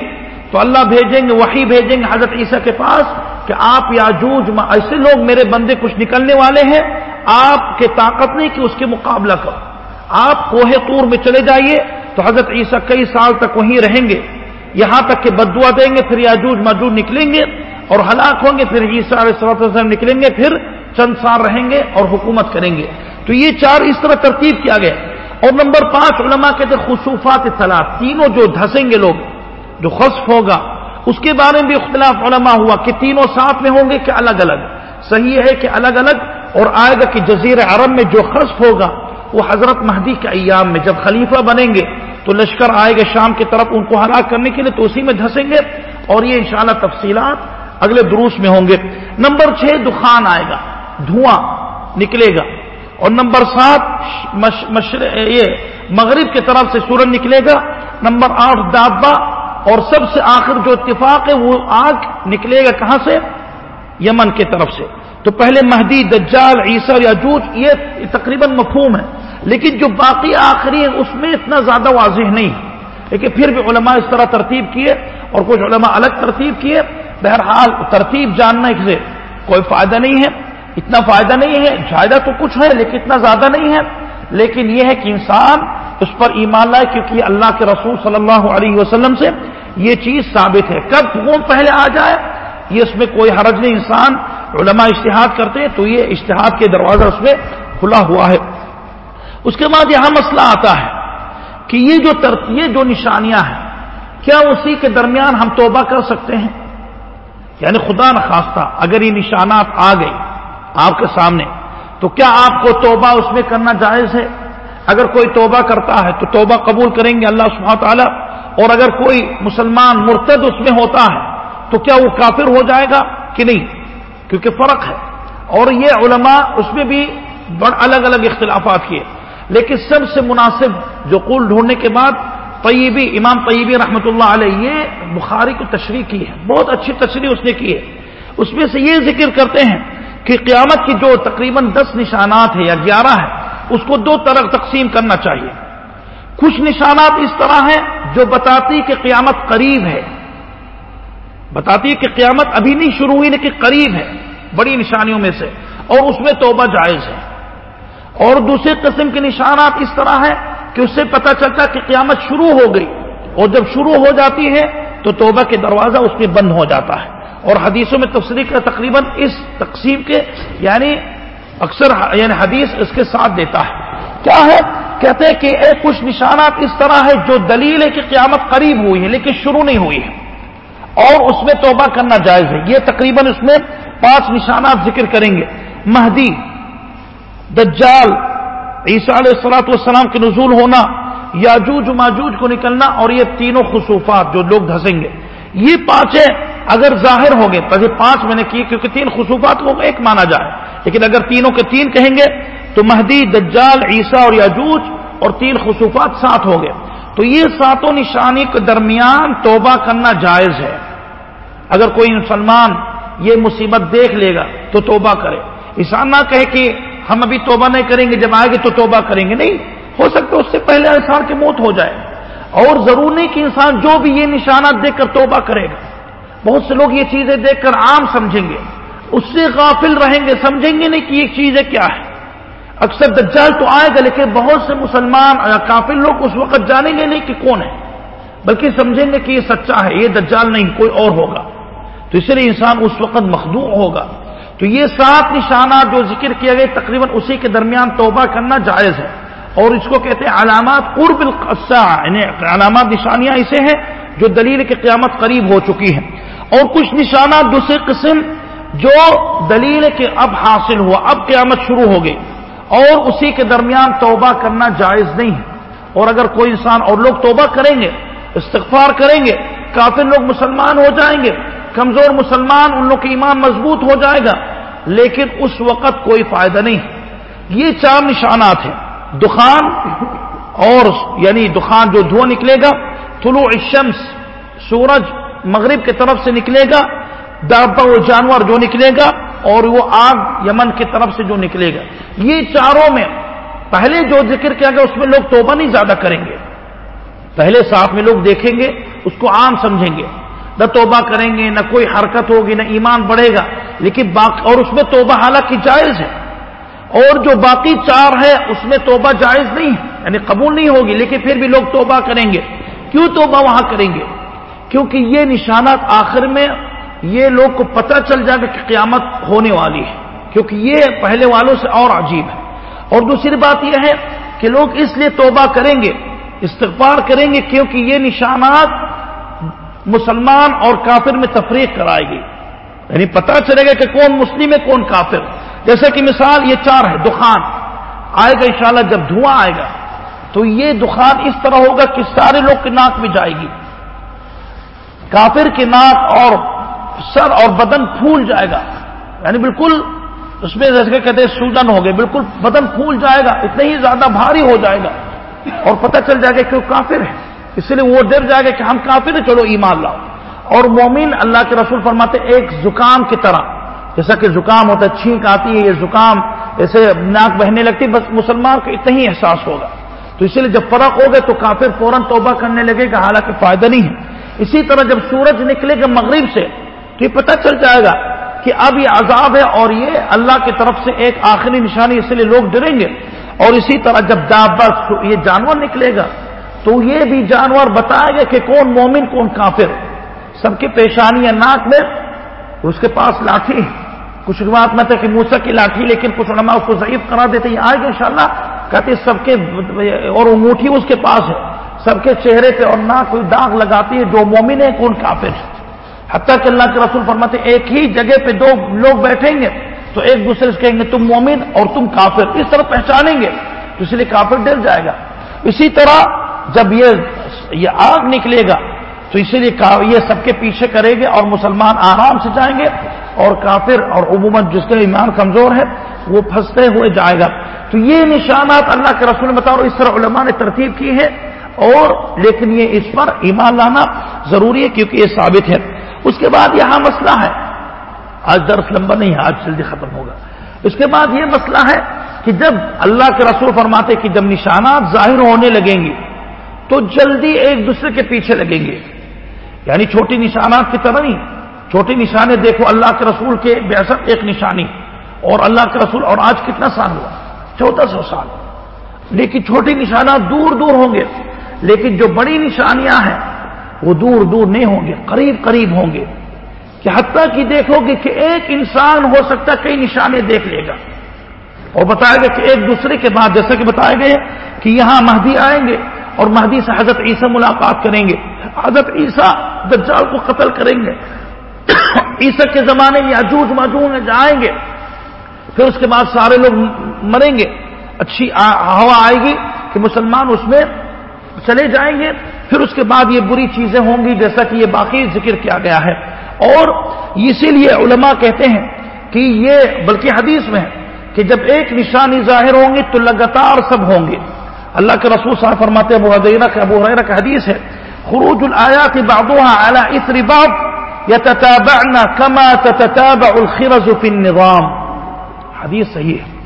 S1: تو اللہ بھیجیں گے وہی بھیجیں گے حضرت عیسیٰ کے پاس کہ آپ یاجوج ایسے لوگ میرے بندے کچھ نکلنے والے ہیں، آپ کے طاقت نہیں کہ اس کے مقابلہ کرو۔ آپ کوہ طور میں چلے جائیے تو حضرت عیسیٰ کئی سال تک وہیں رہیں گے۔ یہاں تک کہ بدوا دیں گے، پھر یاجوج ماجوج نکلیں گے اور ہلاک ہوں گے، پھر عیسیٰ علیہ وسلم نکلیں گے، پھر چند سال رہیں گے اور حکومت کریں گے۔ تو یہ چار اس طرح ترتیب کیا گیا۔ اور نمبر پانچ علماء کہتے خصوفات اطلاع تینوں جو دھسیں گے لوگ، جو خصف ہوگا، اس کے بارے میں بھی اختلاف علماء ہوا کہ تینوں ساتھ میں ہوں گے کہ الگ الگ؟ صحیح ہے کہ الگ الگ، اور آئے گا کہ جزیر عرب میں جو خصف ہوگا، وہ حضرت مہدی کے ایام میں جب خلیفہ بنیں گے، تو لشکر آئے گا شام کی طرف ان کو ہلاک کرنے کے لیے، تو اسی میں دھسیں گے، اور یہ انشاءاللہ تفصیلات اگلے دروس میں ہوں گے۔ نمبر چھ، دخان آئے گا، دھواں نکلے گا۔ اور نمبر سات یہ مغرب کی طرف سے سورج نکلے گا، نمبر آٹھ، دابا، اور سب سے آخر جو اتفاق ہے، وہ آگ نکلے گا کہاں سے؟ یمن کی طرف سے۔ تو پہلے مہدی، دجال عیسر یا جوت یہ تقریباً مفہوم ہے۔ لیکن جو باقی آخری ہے اس میں اتنا زیادہ واضح نہیں ہے۔ لیکن پھر بھی علماء اس طرح ترتیب کیے، اور کچھ علماء الگ ترتیب کیے۔ بہرحال ترتیب جاننے سے کوئی فائدہ نہیں ہے۔ اتنا فائدہ نہیں ہے فائدہ تو کچھ ہے لیکن اتنا زیادہ نہیں ہے۔ لیکن یہ ہے کہ انسان اس پر ایمان لائے کیونکہ اللہ کے رسول صلی اللہ علیہ وسلم سے یہ چیز ثابت ہے۔ کب کون پہلے آ جائے، یہ اس میں کوئی حرج نہیں۔ انسان علماء اشتہاد کرتے تو یہ اشتہاد کے دروازہ اس میں کھلا ہوا ہے۔ اس کے بعد یہاں مسئلہ آتا ہے کہ یہ جو یہ جو نشانیاں ہیں، کیا اسی کے درمیان ہم توبہ کر سکتے ہیں؟ یعنی خدا نخواستہ، اگر یہ نشانات آ گئی آپ کے سامنے تو کیا آپ کو توبہ اس میں کرنا جائز ہے؟ اگر کوئی توبہ کرتا ہے تو توبہ قبول کریں گے اللہ سبحانہ تعالیٰ، اور اگر کوئی مسلمان مرتد اس میں ہوتا ہے تو کیا وہ کافر ہو جائے گا کہ نہیں؟ کیونکہ فرق ہے۔ اور یہ علماء اس میں بھی بڑ، الگ الگ اختلافات کیے۔ لیکن سب سے مناسب جو قول ڈھونڈنے کے بعد طیبی، امام طیبی رحمۃ اللہ علیہ، یہ بخاری کو تشریح کی ہے۔ بہت اچھی تشریح اس نے کی ہے۔ اس میں سے یہ ذکر کرتے ہیں کہ قیامت کی جو تقریباً دس نشانات ہے یا گیارہ ہے اس کو دو طرح تقسیم کرنا چاہیے۔ کچھ نشانات اس طرح ہیں جو بتاتی کہ قیامت قریب ہے۔ بتاتی کہ قیامت ابھی نہیں شروع ہوئی، لیکن قریب ہے، بڑی نشانیوں میں سے۔ اور اس میں توبہ جائز ہے۔ اور دوسرے قسم کے نشانات اس طرح ہیں کہ اس سے پتہ چلتا کہ قیامت شروع ہو گئی۔ اور جب شروع ہو جاتی ہے تو توبہ کے دروازہ اس میں بند ہو جاتا ہے۔ اور حدیثوں میں تفصیلی کا تقریباً اس تقسیم کے یعنی اکثر یعنی حدیث اس کے ساتھ دیتا ہے۔ کیا ہے؟ کہتے ہیں کہ ایک کچھ نشانات اس طرح ہے جو دلیل ہے کہ قیامت قریب ہوئی ہے لیکن شروع نہیں ہوئی ہے۔ اور اس میں توبہ کرنا جائز ہے۔ یہ تقریباً اس میں پانچ نشانات ذکر کریں گے۔ مہدی، دجال، عیسیٰ علیہ السلاۃ والسلام کے نزول ہونا، یاجوج ماجوج کو نکلنا اور یہ تینوں خصوفات جو لوگ دھسیں گے۔ یہ پانچیں اگر ظاہر ہوں گے پہلے پانچ میں نے کی کیونکہ تین خصوفات کو ایک مانا جائے۔ لیکن اگر تینوں کے تین کہیں گے، تو مہدی، دجال، عیسیٰ اور یاجوج اور تین خصوفات ساتھ ہوں گے تو یہ ساتوں نشانی کے درمیان توبہ کرنا جائز ہے۔ اگر کوئی مسلمان یہ مصیبت دیکھ لے گا، تو توبہ کرے۔ انسان نہ کہے کہ ہم ابھی توبہ نہیں کریں گے، جب آئے گے تو توبہ کریں گے۔ نہیں، ہو سکتا اس سے پہلے انسان کی موت ہو جائے۔ اور ضرور نہیں کہ انسان جو بھی یہ نشانات دیکھ کر توبہ کرے گا۔ بہت سے لوگ یہ چیزیں دیکھ کر عام سمجھیں گے۔ اس سے غافل رہیں گے، سمجھیں گے نہیں کہ یہ چیزیں کیا ہے۔ اکثر دجال تو آئے گا لیکن بہت سے مسلمان یا لوگ اس وقت جانیں گے نہیں کہ کون ہے۔ بلکہ سمجھیں گے کہ یہ سچا ہے، یہ دجال نہیں، کوئی اور ہوگا۔ تو اس لیے انسان اس وقت مخدوع ہوگا۔ تو یہ سات نشانات جو ذکر کیا گئے، تقریباً اسی کے درمیان توبہ کرنا جائز ہے۔ اور اس کو کہتے ہیں علامات قرب القصہ یعنی علامات نشانیاں اسے ہیں جو دلیل کی قیامت قریب ہو چکی ہیں۔ اور کچھ نشانات دوسرے قسم جو دلیل کے اب حاصل ہوا، اب قیامت شروع ہو گئی۔ اور اسی کے درمیان توبہ کرنا جائز نہیں ہے۔ اور اگر کوئی انسان اور لوگ توبہ کریں گے، استغفار کریں گے کافی لوگ مسلمان ہو جائیں گے، کمزور مسلمان ان لوگ کی ایمان مضبوط ہو جائے گا، لیکن اس وقت کوئی فائدہ نہیں۔ ہے یہ چار نشانات ہیں۔ دخان اور یعنی دخان جو دھواں نکلے گا، طلوع الشمس، سورج مغرب کی طرف سے نکلے گا، دابا وہ جانور جو نکلے گا اور وہ آگ یمن کی طرف سے جو نکلے گا۔ یہ چاروں میں پہلے جو ذکر کیا گیا، اس میں لوگ توبہ نہیں زیادہ کریں گے۔ پہلے ساتھ میں لوگ دیکھیں گے، اس کو عام سمجھیں گے۔ نہ توبہ کریں گے، نہ کوئی حرکت ہوگی، نہ ایمان بڑھے گا۔ لیکن باقی اور اس میں توبہ حالانکہ جائز ہے۔ اور جو باقی چار ہے اس میں توبہ جائز نہیں ہے یعنی قبول نہیں ہوگی، لیکن پھر بھی لوگ توبہ کریں گے۔ کیوں توبہ وہاں کریں گے؟ کیونکہ یہ نشانات آخر میں یہ لوگ کو پتہ چل جائے گا کہ قیامت ہونے والی ہے۔ کیونکہ یہ پہلے والوں سے اور عجیب ہے۔ اور دوسری بات یہ ہے کہ لوگ اس لیے توبہ کریں گے، استغفار کریں گے کیونکہ یہ نشانات مسلمان اور کافر میں تفریق کرائے گی۔ یعنی پتہ چلے گا کہ کون مسلم ہے، کون کافر۔ جیسے کہ مثال یہ چار ہے، دخان۔ آئے گا انشاءاللہ جب دھواں آئے گا، تو یہ دخان اس طرح ہوگا کہ سارے لوگ کے ناک میں جائے گی۔ کافر کے ناک اور سر اور بدن پھول جائے گا۔ یعنی بالکل اس میں جیسے کہتے ہیں سوڈن ہو گئے، بالکل بدن پھول جائے گا اتنا ہی زیادہ بھاری ہو جائے گا۔ اور پتہ چل جائے گا کہ وہ کافر ہے۔ اس لیے وہ ڈر جائے گا کہ ہم کافر ہیں، چلو ایمان لاؤ۔ اور مومن اللہ کے رسول فرماتے ایک زکام کی طرح۔ جیسا کہ زکام ہوتا ہے، چھینک آتی ہے، یہ زکام ایسے ناک بہنے لگتی، بس مسلمان کو اتنا ہی احساس ہوگا۔ تو اسی لیے جب فرق ہوگا تو کافر فوراً توبہ کرنے لگے گا، حالانکہ فائدہ نہیں ہے۔ اسی طرح جب سورج نکلے گا مغرب سے، تو یہ پتہ چل جائے گا کہ اب یہ عذاب ہے اور یہ اللہ کی طرف سے ایک آخری نشانی، اس لیے لوگ ڈریں گے۔ اور اسی طرح جب دابا یہ جانور نکلے گا، تو یہ بھی جانور بتائے گا کہ کون مومن، کون کافر۔ سب کی پیشانی ہے ناک میں، اس کے پاس لاٹھی۔ کچھ بات میں تھا کہ موسا کی لاٹھی، لیکن کچھ علماء اس کو ضعیف کرا دیتے یہ آئے گا انشاءاللہ، کہتے سب کے، اور انگوٹھی اس کے پاس ہے۔ سب کے چہرے پہ اور ناک کوئی داغ لگاتی ہے، جو مومن ہے کون کافر ہے؟ حتیٰ کہ اللہ کے رسول فرماتے ایک ہی جگہ پہ دو لوگ بیٹھیں گے تو ایک دوسرے سے کہیں گے، تم مومن اور تم کافر۔ اس طرح پہچانیں گے، تو اس لیے کافر ڈر جائے گا۔ اسی طرح جب یہ یہ آگ نکلے گا، تو اسی لیے یہ سب کے پیچھے کرے گے اور مسلمان آرام سے جائیں گے اور کافر اور عموماً جس کا ایمان کمزور ہے، وہ پھنستے ہوئے جائے گا۔ تو یہ نشانات اللہ کے رسول نے بتاؤ اس طرح علماء نے ترتیب کی ہے۔ اور لیکن یہ اس پر ایمان لانا ضروری ہے کیونکہ یہ ثابت ہے۔ اس کے بعد یہاں مسئلہ ہے۔ آج درس لمبا نہیں ہے، آج جلدی ختم ہوگا۔ اس کے بعد یہ مسئلہ ہے کہ جب اللہ کے رسول فرماتے کہ جب نشانات ظاہر ہونے لگیں گے، تو جلدی ایک دوسرے کے پیچھے لگیں گے۔ یعنی چھوٹی نشانات کی طرح نہیں۔ چھوٹی نشانے دیکھو، اللہ کے رسول کے بیسٹ ایک نشانی۔ اور اللہ کے رسول، اور آج کتنا سال ہوا؟ چودہ سو سال۔ لیکن چھوٹی نشانات دور دور ہوں گے۔ لیکن جو بڑی نشانیاں ہیں، وہ دور دور نہیں ہوں گے، قریب قریب ہوں گے۔ کہ حتیٰ کہ دیکھو گے کہ ایک انسان ہو سکتا ہے کئی نشانے دیکھ لے گا۔ اور بتایا گیا کہ ایک دوسرے کے بعد، جیسا کہ بتایا گئے کہ یہاں مہدی آئیں گے اور مہدی سے حضرت عیسیٰ ملاقات کریں گے۔ حضرت عیسیٰ دجال کو قتل کریں گے۔ عیسیٰ کے زمانے میں اجوج ماجوج میں جائیں گے۔ پھر اس کے بعد سارے لوگ مریں گے۔ اچھی ہوا آئے گی کہ مسلمان اس میں چلے جائیں گے، پھر اس کے بعد یہ بری چیزیں ہوں گی، جیسا کہ یہ باقی ذکر کیا گیا ہے۔ اور اسی لیے علماء کہتے ہیں کہ یہ بلکہ حدیث میں ہے کہ جب ایک نشانی ظاہر ہوں گی تو لگاتار سب ہوں گے۔ اللہ کے رسول صاحب فرماتے ابو حدیرہ کا ابو حریرہ کا حدیث ہے، خروج الآیات بعضها على اثر بعض يتتابعن كما تتتابع الخرز في النظام۔ حدیث صحیح ہے۔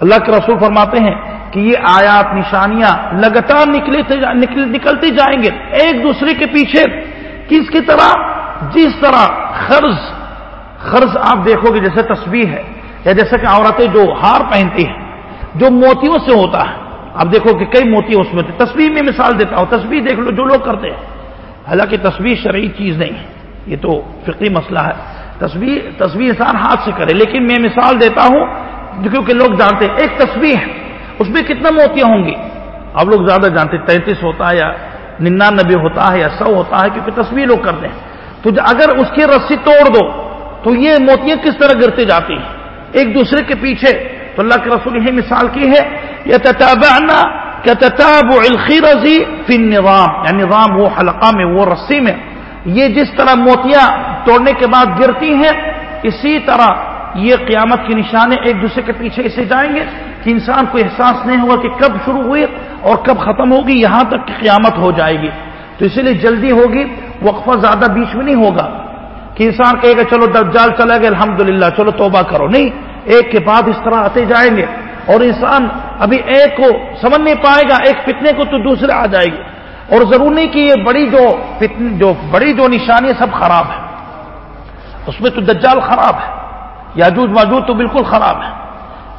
S1: اللہ کے رسول فرماتے ہیں کہ یہ آیات نشانیاں لگاتار نکلتی جائیں گے ایک دوسرے کے پیچھے کس کی طرح؟ جس طرح خرض خرض آپ دیکھو گے جیسے تصویر ہے یا جیسے کہ عورتیں جو ہار پہنتی ہیں، جو موتیوں سے ہوتا ہے۔ آپ دیکھو کہ کئی موتی اس میں تصویر میں مثال دیتا ہوں، تصویر دیکھ لو جو لوگ کرتے ہیں۔ حالانکہ تصویر شرعی چیز نہیں ہے، یہ تو فقری مسئلہ ہے۔ تصویر تصویر انسان ہاتھ سے کرے، لیکن میں مثال دیتا ہوں، کیونکہ لوگ جانتے ہیں، ایک تصویر ہے۔ اس میں کتنا موتیاں ہوں گی؟ آپ لوگ زیادہ جانتے تینتیس ہوتا ہے یا ننانبے ہوتا ہے یا سو ہوتا ہے، کیونکہ تصویر لوگ کرتے ہیں۔ تو اگر اس کی رسی توڑ دو، تو یہ موتیاں کس طرح گرتے جاتی ہیں؟ ایک دوسرے کے پیچھے۔ تو اللہ کے رسول یہ مثال کی ہے یا تتابعنا کتتابع الخرزی فی النظام۔ یعنی نظام وہ حلقہ میں، وہ رسی میں۔ یہ جس طرح موتیاں توڑنے کے بعد گرتی ہیں، اسی طرح یہ قیامت کی نشانے ایک دوسرے کے پیچھے اسے جائیں گے۔ کہ انسان کو احساس نہیں ہوگا کہ کب شروع ہوئی اور کب ختم ہوگی، یہاں تک کہ قیامت ہو جائے گی۔ تو اسی لیے جلدی ہوگی، وقفہ زیادہ بیچ میں نہیں ہوگا۔ کہ انسان کہے گا، چلو دجال چلا گیا الحمد چلو توبہ کرو۔ نہیں، ایک کے بعد اس طرح آتے جائیں گے۔ اور انسان ابھی ایک کو سمجھ نہیں پائے گا، ایک فتنے کو تو دوسرے آ جائے گی۔ اور ضرور نہیں کہ یہ بڑی جو جو بڑی جو نشانی سب خراب ہے۔ اس میں تو دجال خراب ہے، یاجوج موجود تو بالکل خراب ہے۔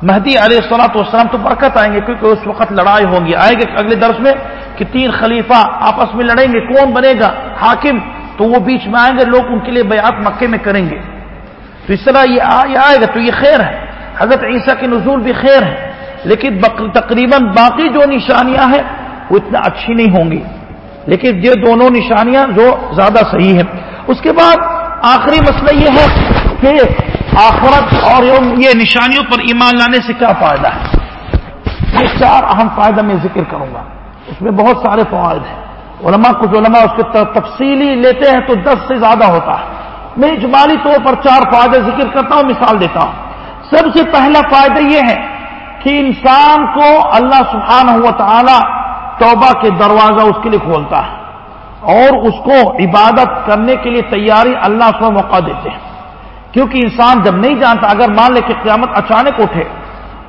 S1: مہدی علیہ السلام والسلام تو برکت آئیں گے کیونکہ اس وقت لڑائی ہوگی آئے گے اگلے درس میں کہ تین خلیفہ آپس میں لڑیں گے، کون بنے گا؟ حاکم۔ تو وہ بیچ میں آئیں گے، لوگ ان کے لیے بیعت مکے میں کریں گے۔ تو اس طرح یہ آئے گا، تو یہ خیر ہے۔ حضرت عیسیٰ کے نزول بھی خیر ہے۔ لیکن تقریباً باقی جو نشانیاں ہیں، وہ اتنا اچھی نہیں ہوں گی۔ لیکن یہ دونوں نشانیاں جو زیادہ صحیح ہیں۔ اس کے بعد آخری مسئلہ یہ ہے کہ آخرت اور یہ نشانیوں پر ایمان لانے سے کیا فائدہ ہے؟ یہ چار اہم فائدہ میں ذکر کروں گا۔ اس میں بہت سارے فوائد ہیں۔ علماء، کچھ علماء اس کے تفصیلی لیتے ہیں تو دس سے زیادہ ہوتا ہے۔ میں اجمالی طور پر چار فائدے ذکر کرتا ہوں، مثال دیتا ہوں۔ سب سے پہلا فائدہ یہ ہے کہ انسان کو اللہ سبحانہ ہوا تعالی توبہ کے دروازہ اس کے لیے کھولتا ہے اور اس کو عبادت کرنے کے لیے تیاری اللہ اس کو موقع دیتے ہیں۔ کیونکہ انسان جب نہیں جانتا، اگر مان لے کہ قیامت اچانک اٹھے،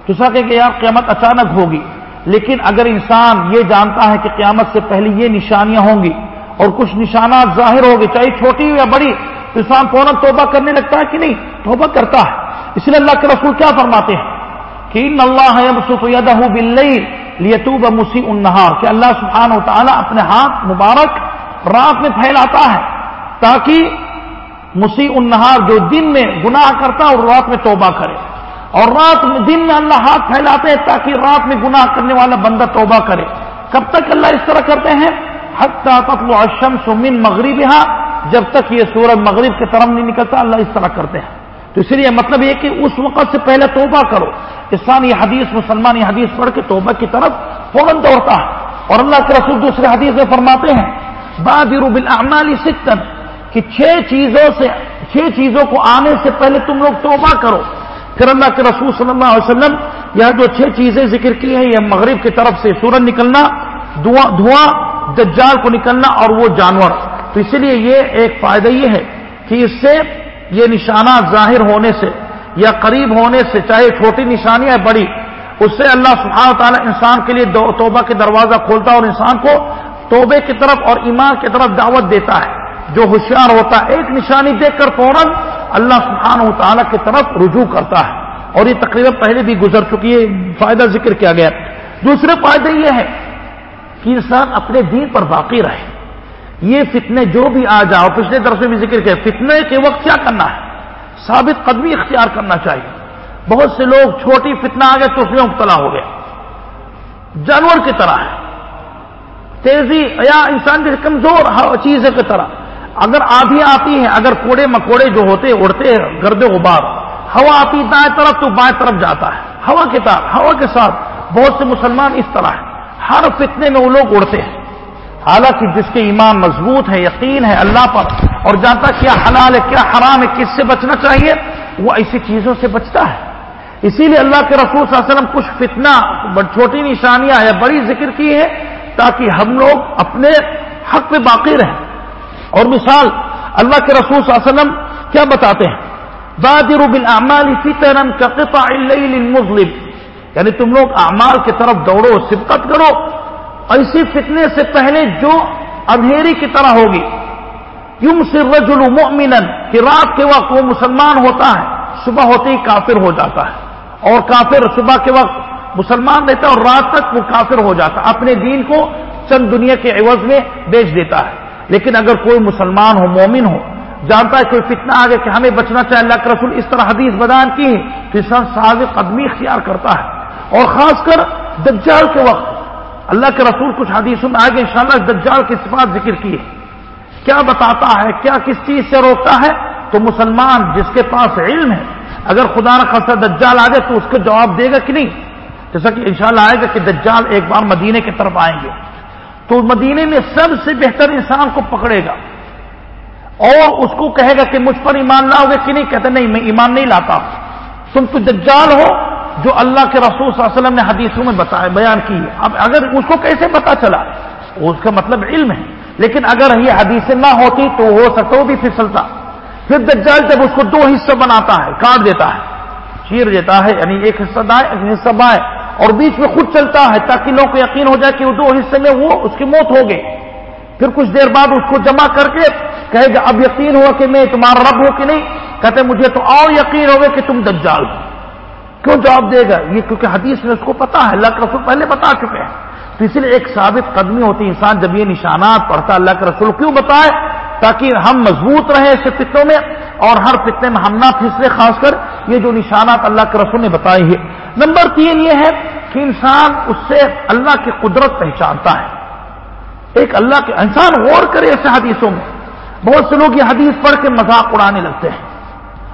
S1: تو سکے کہ یار قیامت اچانک ہوگی۔ لیکن اگر انسان یہ جانتا ہے کہ قیامت سے پہلے یہ نشانیاں ہوں گی اور کچھ نشانات ظاہر ہوگی چاہے چھوٹی ہو یا بڑی، تو انسان فوراً توبہ کرنے لگتا ہے کہ نہیں، توبہ کرتا ہے۔ اس لیے اللہ کے رسول کیا فرماتے ہیں؟ کہ ان اللہ لیتوب مسیح النہار، کہ اللہ سبحانہ و تعالیٰ اپنے ہاتھ مبارک رات میں پھیلاتا ہے تاکہ مسیح النہار جو دن میں گناہ کرتا اور رات میں توبہ کرے۔ اور رات میں دن میں اللہ ہاتھ پھیلاتے ہیں تاکہ رات میں گناہ کرنے والا بندہ توبہ کرے۔ کب تک اللہ اس طرح کرتے ہیں؟ حتیٰ تطلع الشمس من مغربها جب تک یہ سورج مغرب کی طرف نہیں نکلتا، اللہ اس طرح کرتے ہیں۔ تو اس لیے مطلب یہ کہ اس وقت سے پہلے توبہ کرو۔ انسان یہ حدیث مسلمان یہ حدیث پڑھ کے توبہ کی طرف فوراً دوڑتا ہے۔ اور اللہ کے رسول دوسرے حدیث میں فرماتے ہیں بادر بالاعمال ستن کہ چھ چیزوں سے چھ چیزوں کو آنے سے پہلے تم لوگ توبہ کرو۔ پھر اللہ کے رسول صلی اللہ علیہ وسلم یہ جو چھ چیزیں ذکر کی ہیں، یہ مغرب کی طرف سے سورج نکلنا، دھواں دجال کو نکلنا اور وہ جانور۔ تو اسی لیے یہ ایک فائدہ یہ ہے کہ اس سے یہ نشانات ظاہر ہونے سے یا قریب ہونے سے، چاہے چھوٹی نشانی ہے بڑی، اس سے اللہ سبحانہ تعالیٰ انسان کے لیے توبہ کے دروازہ کھولتا ہے اور انسان کو توبے کی طرف اور ایمان کی طرف دعوت دیتا ہے۔ جو ہوشیار ہوتا ہے، ایک نشانی دیکھ کر فوراً اللہ سبحانہ تعالیٰ کی طرف رجوع کرتا ہے۔ اور یہ تقریباً پہلے بھی گزر چکی ہے، فائدہ ذکر کیا گیا۔ دوسرے فائدے یہ ہے کہ انسان اپنے دین پر باقی رہے۔ یہ فتنے جو بھی آ جاؤ، پچھلے درس میں بھی ذکر کیا، فتنے کے وقت کیا کرنا ہے؟ ثابت قدمی اختیار کرنا چاہیے۔ بہت سے لوگ چھوٹی فتنہ آ گئے تو اس میں مبتلا ہو گیا جانور کی طرح ہے۔ تیزی، یا انسان کی کمزور چیز کی طرح۔ اگر آدھی آتی ہے اگر کوڑے مکوڑے جو ہوتے اڑتے ہیں، گرد غبار، ہوا آتی دائیں طرف تو بائیں طرف جاتا ہے۔ ہوا کے طرح ہوا کے ساتھ بہت سے مسلمان اس طرح ہیں۔ ہر فتنے میں وہ لوگ اڑتے ہیں۔ حالانکہ جس کے ایمان مضبوط ہے، یقین ہے اللہ پر، اور جانتا کیا حلال ہے، کیا حرام ہے، کس سے بچنا چاہیے، وہ ایسی چیزوں سے بچتا ہے۔ اسی لیے اللہ کے رسول صلی اللہ علیہ وسلم کچھ فتنہ، چھوٹی نشانیاں یا بڑی ذکر کی ہے تاکہ ہم لوگ اپنے حق پہ باقی رہیں۔ اور مثال اللہ کے رسول صلی اللہ علیہ وسلم کیا بتاتے ہیں؟ بادر بالاعمال فتنا كقطع الليل المظلم یعنی تم لوگ اعمال کی طرف دوڑو، سبقت کرو۔ ایسی فتنے سے پہلے جو اندھیری کی طرح ہوگی۔ یوم سر رجل مؤمنا، کہ رات کے وقت وہ مسلمان ہوتا ہے، صبح ہوتے ہی کافر ہو جاتا ہے۔ اور کافر صبح کے وقت مسلمان رہتا ہے اور رات تک وہ کافر ہو جاتا ہے۔ اپنے دین کو چند دنیا کے عوض میں بیچ دیتا ہے۔ لیکن اگر کوئی مسلمان ہو، مومن ہو، جانتا ہے کوئی فتنہ آگے کہ ہمیں بچنا چاہے، اللہ کے رسول اس طرح حدیث بدان کی تو انسان صاحب قدمی اختیار کرتا ہے۔ اور خاص کر دجال کے وقت، اللہ کے رسول کچھ حدیثوں میں آگے انشاءاللہ دجال کی صفات ذکر کی ہے کیا بتاتا ہے، کیا کس چیز سے روکتا ہے؟ تو مسلمان جس کے پاس علم ہے، اگر خدا نہ خاصا دجال آ جائے تو اس کا جواب دے گا کہ نہیں؟ جیسا کہ انشاءاللہ آئے گا کہ دجال ایک بار مدینے کی طرف آئیں گے۔ تو مدینے میں سب سے بہتر انسان کو پکڑے گا۔ اور اس کو کہے گا کہ مجھ پر ایمان لاؤ گے کہ نہیں؟ کہتے نہیں، میں ایمان نہیں لاتا۔ تم تو دجال ہو، جو اللہ کے رسول صلی اللہ علیہ وسلم نے حدیثوں میں بتایا، بیان کی ہے۔ اب اگر اس کو کیسے پتا چلا؟ اس کا مطلب علم ہے۔ لیکن اگر یہ حدیثیں نہ ہوتی تو ہو سکتا وہ بھی پھسلتا۔ پھر دجال جب اس کو دو حصہ بناتا ہے، کاٹ دیتا ہے، چیر دیتا ہے یعنی ایک حصہ دائیں، ایک حصہ بائیں۔ اور بیچ میں خود چلتا ہے تاکہ لوگوں کو یقین ہو جائے کہ وہ دو حصے میں وہ اس کی موت ہو گئی پھر کچھ دیر بعد اس کو جمع کر کے کہے گا، اب یقین ہوا کہ میں تمہارا رب ہوں کہ نہیں؟ کہتے مجھے تو اور یقین ہوگا کہ تم دجال ہو۔ کیوں جواب دے گا؟ یہ کیونکہ حدیث میں اس کو پتا ہے، اللہ کے رسول پہلے بتا چکے ہیں۔ تو اس لیے ایک ثابت قدمی ہوتی انسان جب یہ نشانات پڑھتا اللہ کے رسول کیوں بتائے؟ تاکہ ہم مضبوط رہیں ایسے فتنوں میں اور ہر فتنے میں ہم نہ پھسلے، خاص کر یہ جو نشانات اللہ کے رسول نے بتائی ہے نمبر تین یہ ہے کہ انسان اس سے اللہ کی قدرت پہچانتا ہے۔ ایک اللہ کے انسان غور کرے ایسے حدیثوں میں۔ بہت سے لوگ یہ حدیث پڑھ کے مذاق اڑانے لگتے ہیں۔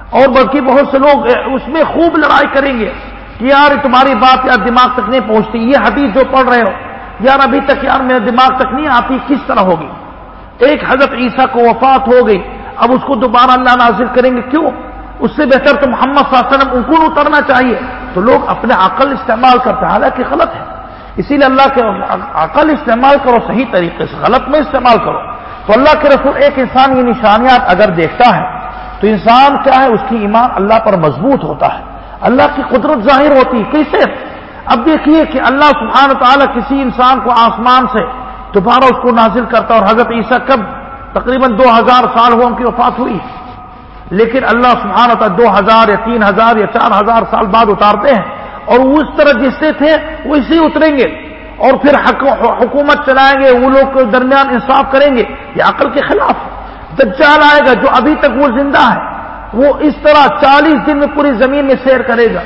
S1: اور بلکہ بہت سے لوگ اس میں خوب لڑائی کریں گے کہ یار تمہاری بات یار دماغ تک نہیں پہنچتی۔ یہ حدیث جو پڑھ رہے ہو، یار ابھی تک یار میرے دماغ تک نہیں آتی، کس طرح ہوگی؟ ایک حضرت عیسیٰ کو وفات ہو گئی، اب اس کو دوبارہ اللہ نازل کریں گے، کیوں؟ اس سے بہتر تو محمد صلی اللہ علیہ وسلم ان کو اترنا چاہیے۔ تو لوگ اپنے عقل استعمال کرتے ہیں، حالانکہ غلط ہے۔ اسی لیے اللہ کے عقل استعمال کرو، صحیح طریقے سے، غلط میں استعمال کرو۔ تو اللہ کے رسول ایک انسان یہ نشانیات اگر دیکھتا ہے، تو انسان کیا ہے؟ اس کی ایمان اللہ پر مضبوط ہوتا ہے۔ اللہ کی قدرت ظاہر ہوتی ہے، کیسے؟ اب دیکھیے کہ اللہ سبحانہ تعالیٰ کسی انسان کو آسمان سے دوبارہ اس کو نازل کرتا اور حضرت عیسیٰ کب تقریباً دو ہزار سال ہو ان کی وفات ہوئی؟ لیکن اللہ سبحانہ تعالیٰ دو ہزار یا تین ہزار یا چار ہزار سال بعد اتارتے ہیں اور اس طرح جس سے تھے، وہ اسی اتریں گے اور پھر حکومت چلائیں گے، وہ لوگ کے درمیان انصاف کریں گے، یہ عقل کے خلاف۔ دجال آئے گا جو ابھی تک وہ زندہ ہے، وہ اس طرح چالیس دن میں پوری زمین میں سیر کرے گا۔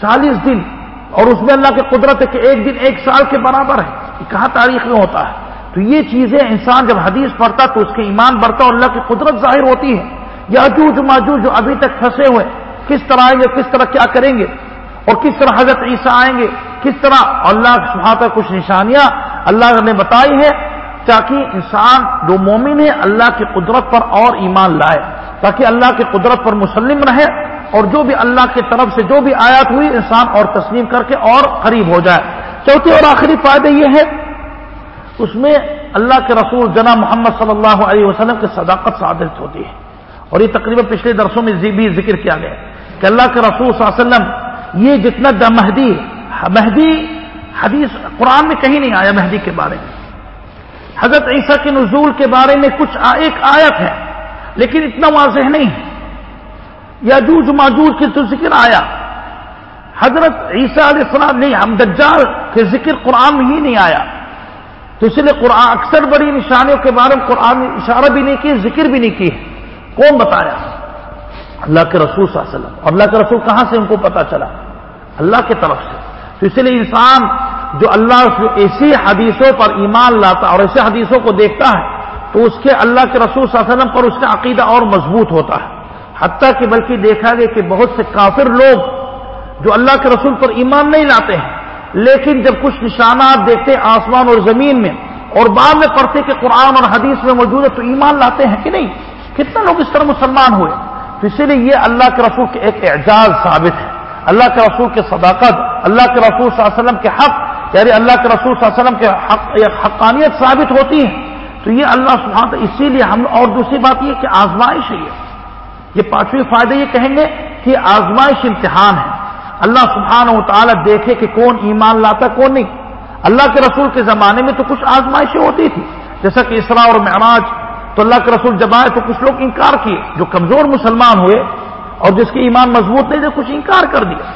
S1: چالیس دن۔ اور اس میں اللہ کی قدرت ہے کہ ایک دن ایک سال کے برابر ہے یہ کہاں تاریخ میں ہوتا ہے؟ تو یہ چیزیں انسان جب حدیث پڑھتا تو اس کے ایمان بڑھتا اور اللہ کی قدرت ظاہر ہوتی ہے۔ یا جو ماجوج جو ابھی تک پھنسے ہوئے کس طرح آئیں گے، کس طرح کیا کریں گے؟ اور کس طرح حضرت عیسیٰ آئیں گے؟ کس طرح؟ اللہ سبحانہ کچھ نشانیاں اللہ نے بتائی ہے تاکہ انسان جو مومن ہے، اللہ کی قدرت پر اور ایمان لائے، تاکہ اللہ کی قدرت پر مسلم رہے۔ اور جو بھی اللہ کی طرف سے جو بھی آیات ہوئی، انسان اور تسلیم کر کے اور قریب ہو جائے۔ چوتھی اور آخری فائدے یہ ہے، اس میں اللہ کے رسول جناب محمد صلی اللہ علیہ وسلم کی صداقت ثابت ہوتی ہے۔ اور یہ تقریباً پچھلے درسوں میں بھی ذکر کیا گیا کہ اللہ کے رسول صلی اللہ علیہ وسلم یہ جتنا دا مہدی مہدی حدیث قرآن میں کہیں نہیں آیا مہدی کے بارے میں۔ حضرت عیسیٰ کے نزول کے بارے میں کچھ ایک آیت ہے، لیکن اتنا واضح نہیں ہے۔ یا جوج ماجوج کی تو ذکر آیا۔ حضرت عیسیٰ علیہ السلام نہیں، ہم دجال کے ذکر قرآن میں ہی نہیں آیا۔ تو اس لیے قرآن اکثر بڑی نشانیوں کے بارے میں قرآن اشارہ بھی نہیں کی، ذکر بھی نہیں کی۔ کون بتایا؟ اللہ کے رسول صلی اللہ علیہ وسلم۔ اور اللہ کے رسول کہاں سے ان کو پتا چلا؟ اللہ کی طرف سے۔ تو اس لیے انسان جو اللہ ایسی حدیثوں پر ایمان لاتا اور ایسے حدیثوں کو دیکھتا ہے، تو اس کے اللہ کے رسول صلی اللہ علیہ وسلم پر اس کا عقیدہ اور مضبوط ہوتا ہے۔ حتیٰ کہ بلکہ دیکھا گیا کہ بہت سے کافر لوگ جو اللہ کے رسول پر ایمان نہیں لاتے ہیں، لیکن جب کچھ نشانات دیکھتے آسمان اور زمین میں اور بعد میں پڑھتے کہ قرآن اور حدیث میں موجود ہے، تو ایمان لاتے ہیں کہ نہیں؟ کتنے لوگ اس طرح مسلمان ہوئے؟ تو اسی لیے یہ اللہ کے رسول کے ایک اعجاز ثابت ہے۔ اللہ کے رسول کے صداقت، اللہ کے رسول صلی اللہ علیہ وسلم کے حق یعنی اللہ کے رسول صلی اللہ علیہ وسلم کے حق حقانیت ثابت ہوتی ہے تو یہ اللہ سبحانہ اسی لیے ہم، اور دوسری بات یہ کہ آزمائش ہے یہ۔ یہ پانچویں فائدے یہ کہیں گے کہ آزمائش امتحان ہے۔ اللہ سبحانہ و تعالیٰ دیکھے کہ کون ایمان لاتا کون نہیں۔ اللہ کے رسول کے زمانے میں تو کچھ آزمائشیں ہوتی تھی جیسا کہ اسرا اور معراج، تو اللہ کے رسول جب آئے تو کچھ لوگ انکار کیے، جو کمزور مسلمان ہوئے اور جس کے ایمان مضبوط نہیں تھے، کچھ انکار کر دیا۔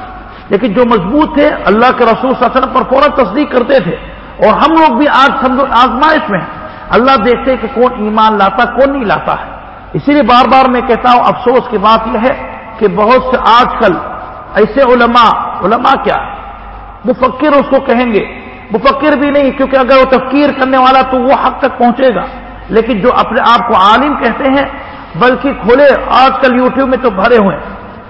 S1: لیکن جو مضبوط تھے، اللہ کے رسول صلی اللہ علیہ وسلم پر فوراً تصدیق کرتے تھے۔ اور ہم لوگ بھی آج آزمائش میں ہیں۔ اللہ دیکھتے کہ کون ایمان لاتا کون نہیں لاتا ہے۔ اسی لیے بار بار میں کہتا ہوں، افسوس کی بات یہ ہے کہ بہت سے آج کل ایسے علماء علماء کیا؟ مفکر اس کو کہیں گے۔ مفکر بھی نہیں، کیونکہ اگر وہ تفکیر کرنے والا تو وہ حق تک پہنچے گا۔ لیکن جو اپنے آپ کو عالم کہتے ہیں، بلکہ کھلے آج کل یوٹیوب میں تو بھرے ہوئے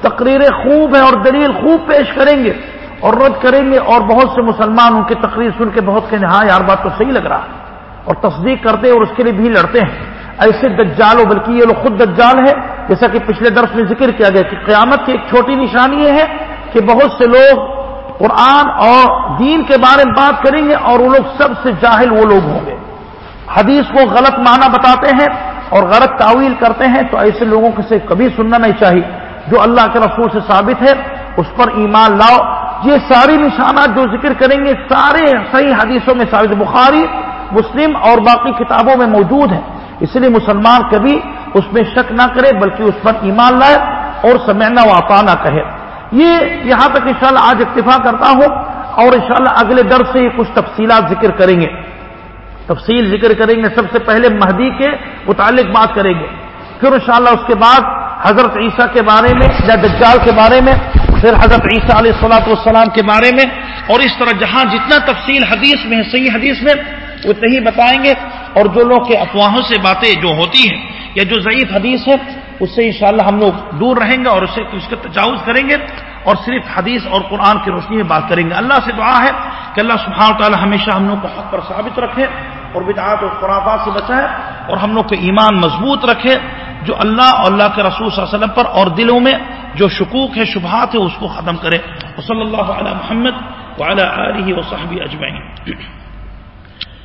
S1: تقریریں خوب ہیں اور دلیل خوب پیش کریں گے اور رد کریں گے اور بہت سے مسلمان ان کی تقریر سن کے بہت کہیں ہاں یار، بات تو صحیح لگ رہا ہے۔ اور تصدیق کرتے ہیں اور اس کے لیے بھی لڑتے ہیں۔ ایسے دجال ہو بلکہ یہ لوگ خود دجال ہے جیسا کہ پچھلے درس میں ذکر کیا گیا کہ قیامت کی ایک چھوٹی نشانی یہ ہے کہ بہت سے لوگ قرآن اور دین کے بارے میں بات کریں گے اور وہ لوگ سب سے جاہل وہ لوگ ہوں گے۔ حدیث کو غلط معنی بتاتے ہیں اور غلط تعویل کرتے ہیں تو ایسے لوگوں سے کبھی سننا نہیں چاہیے۔ جو اللہ کے رسول سے ثابت ہے، اس پر ایمان لاؤ۔ یہ ساری نشانات جو ذکر کریں گے، سارے صحیح حدیثوں میں ثابت بخاری، مسلم اور باقی کتابوں میں موجود ہیں۔ اس لیے مسلمان کبھی اس میں شک نہ کرے، بلکہ اس پر ایمان لائے اور سمعنا واپا نہ کہے۔ یہ یہاں تک انشاءاللہ آج اکتفا کرتا ہوں اور انشاءاللہ اگلے در سے کچھ تفصیلات ذکر کریں گے۔ تفصیل ذکر کریں گے۔ سب سے پہلے مہدی کے متعلق بات کریں گے۔ پھر انشاءاللہ اس کے بعد حضرت عیسیٰ کے بارے میں یا دجال کے بارے میں، پھر حضرت عیسیٰ علیہ السلاۃ والسلام کے بارے میں اور اس طرح جہاں جتنا تفصیل حدیث میں ہے، صحیح حدیث میں اتنے ہی بتائیں گے اور جو لوگ کے افواہوں سے باتیں جو ہوتی ہیں یا جو ضعیف حدیث ہے، اس سے انشاءاللہ ہم لوگ دور رہیں گے اور اسے اس کا تجاوز کریں گے اور صرف حدیث اور قرآن کی روشنی میں بات کریں گے۔ اللہ سے دعا ہے کہ اللہ سبحانہ تعالی ہمیشہ ہم لوگ کو حق پر ثابت رکھے اور بدعات اور خرافات سے بچائے اور ہم لوگ کے ایمان مضبوط رکھے جو اللہ اور اللہ کے رسول صلی اللہ علیہ وسلم پر اور دلوں میں جو شکوک ہے، شبہات ہے، اس کو ختم کرے۔ صلی اللہ علیہ محمد وعلی آلہ و اجمعین۔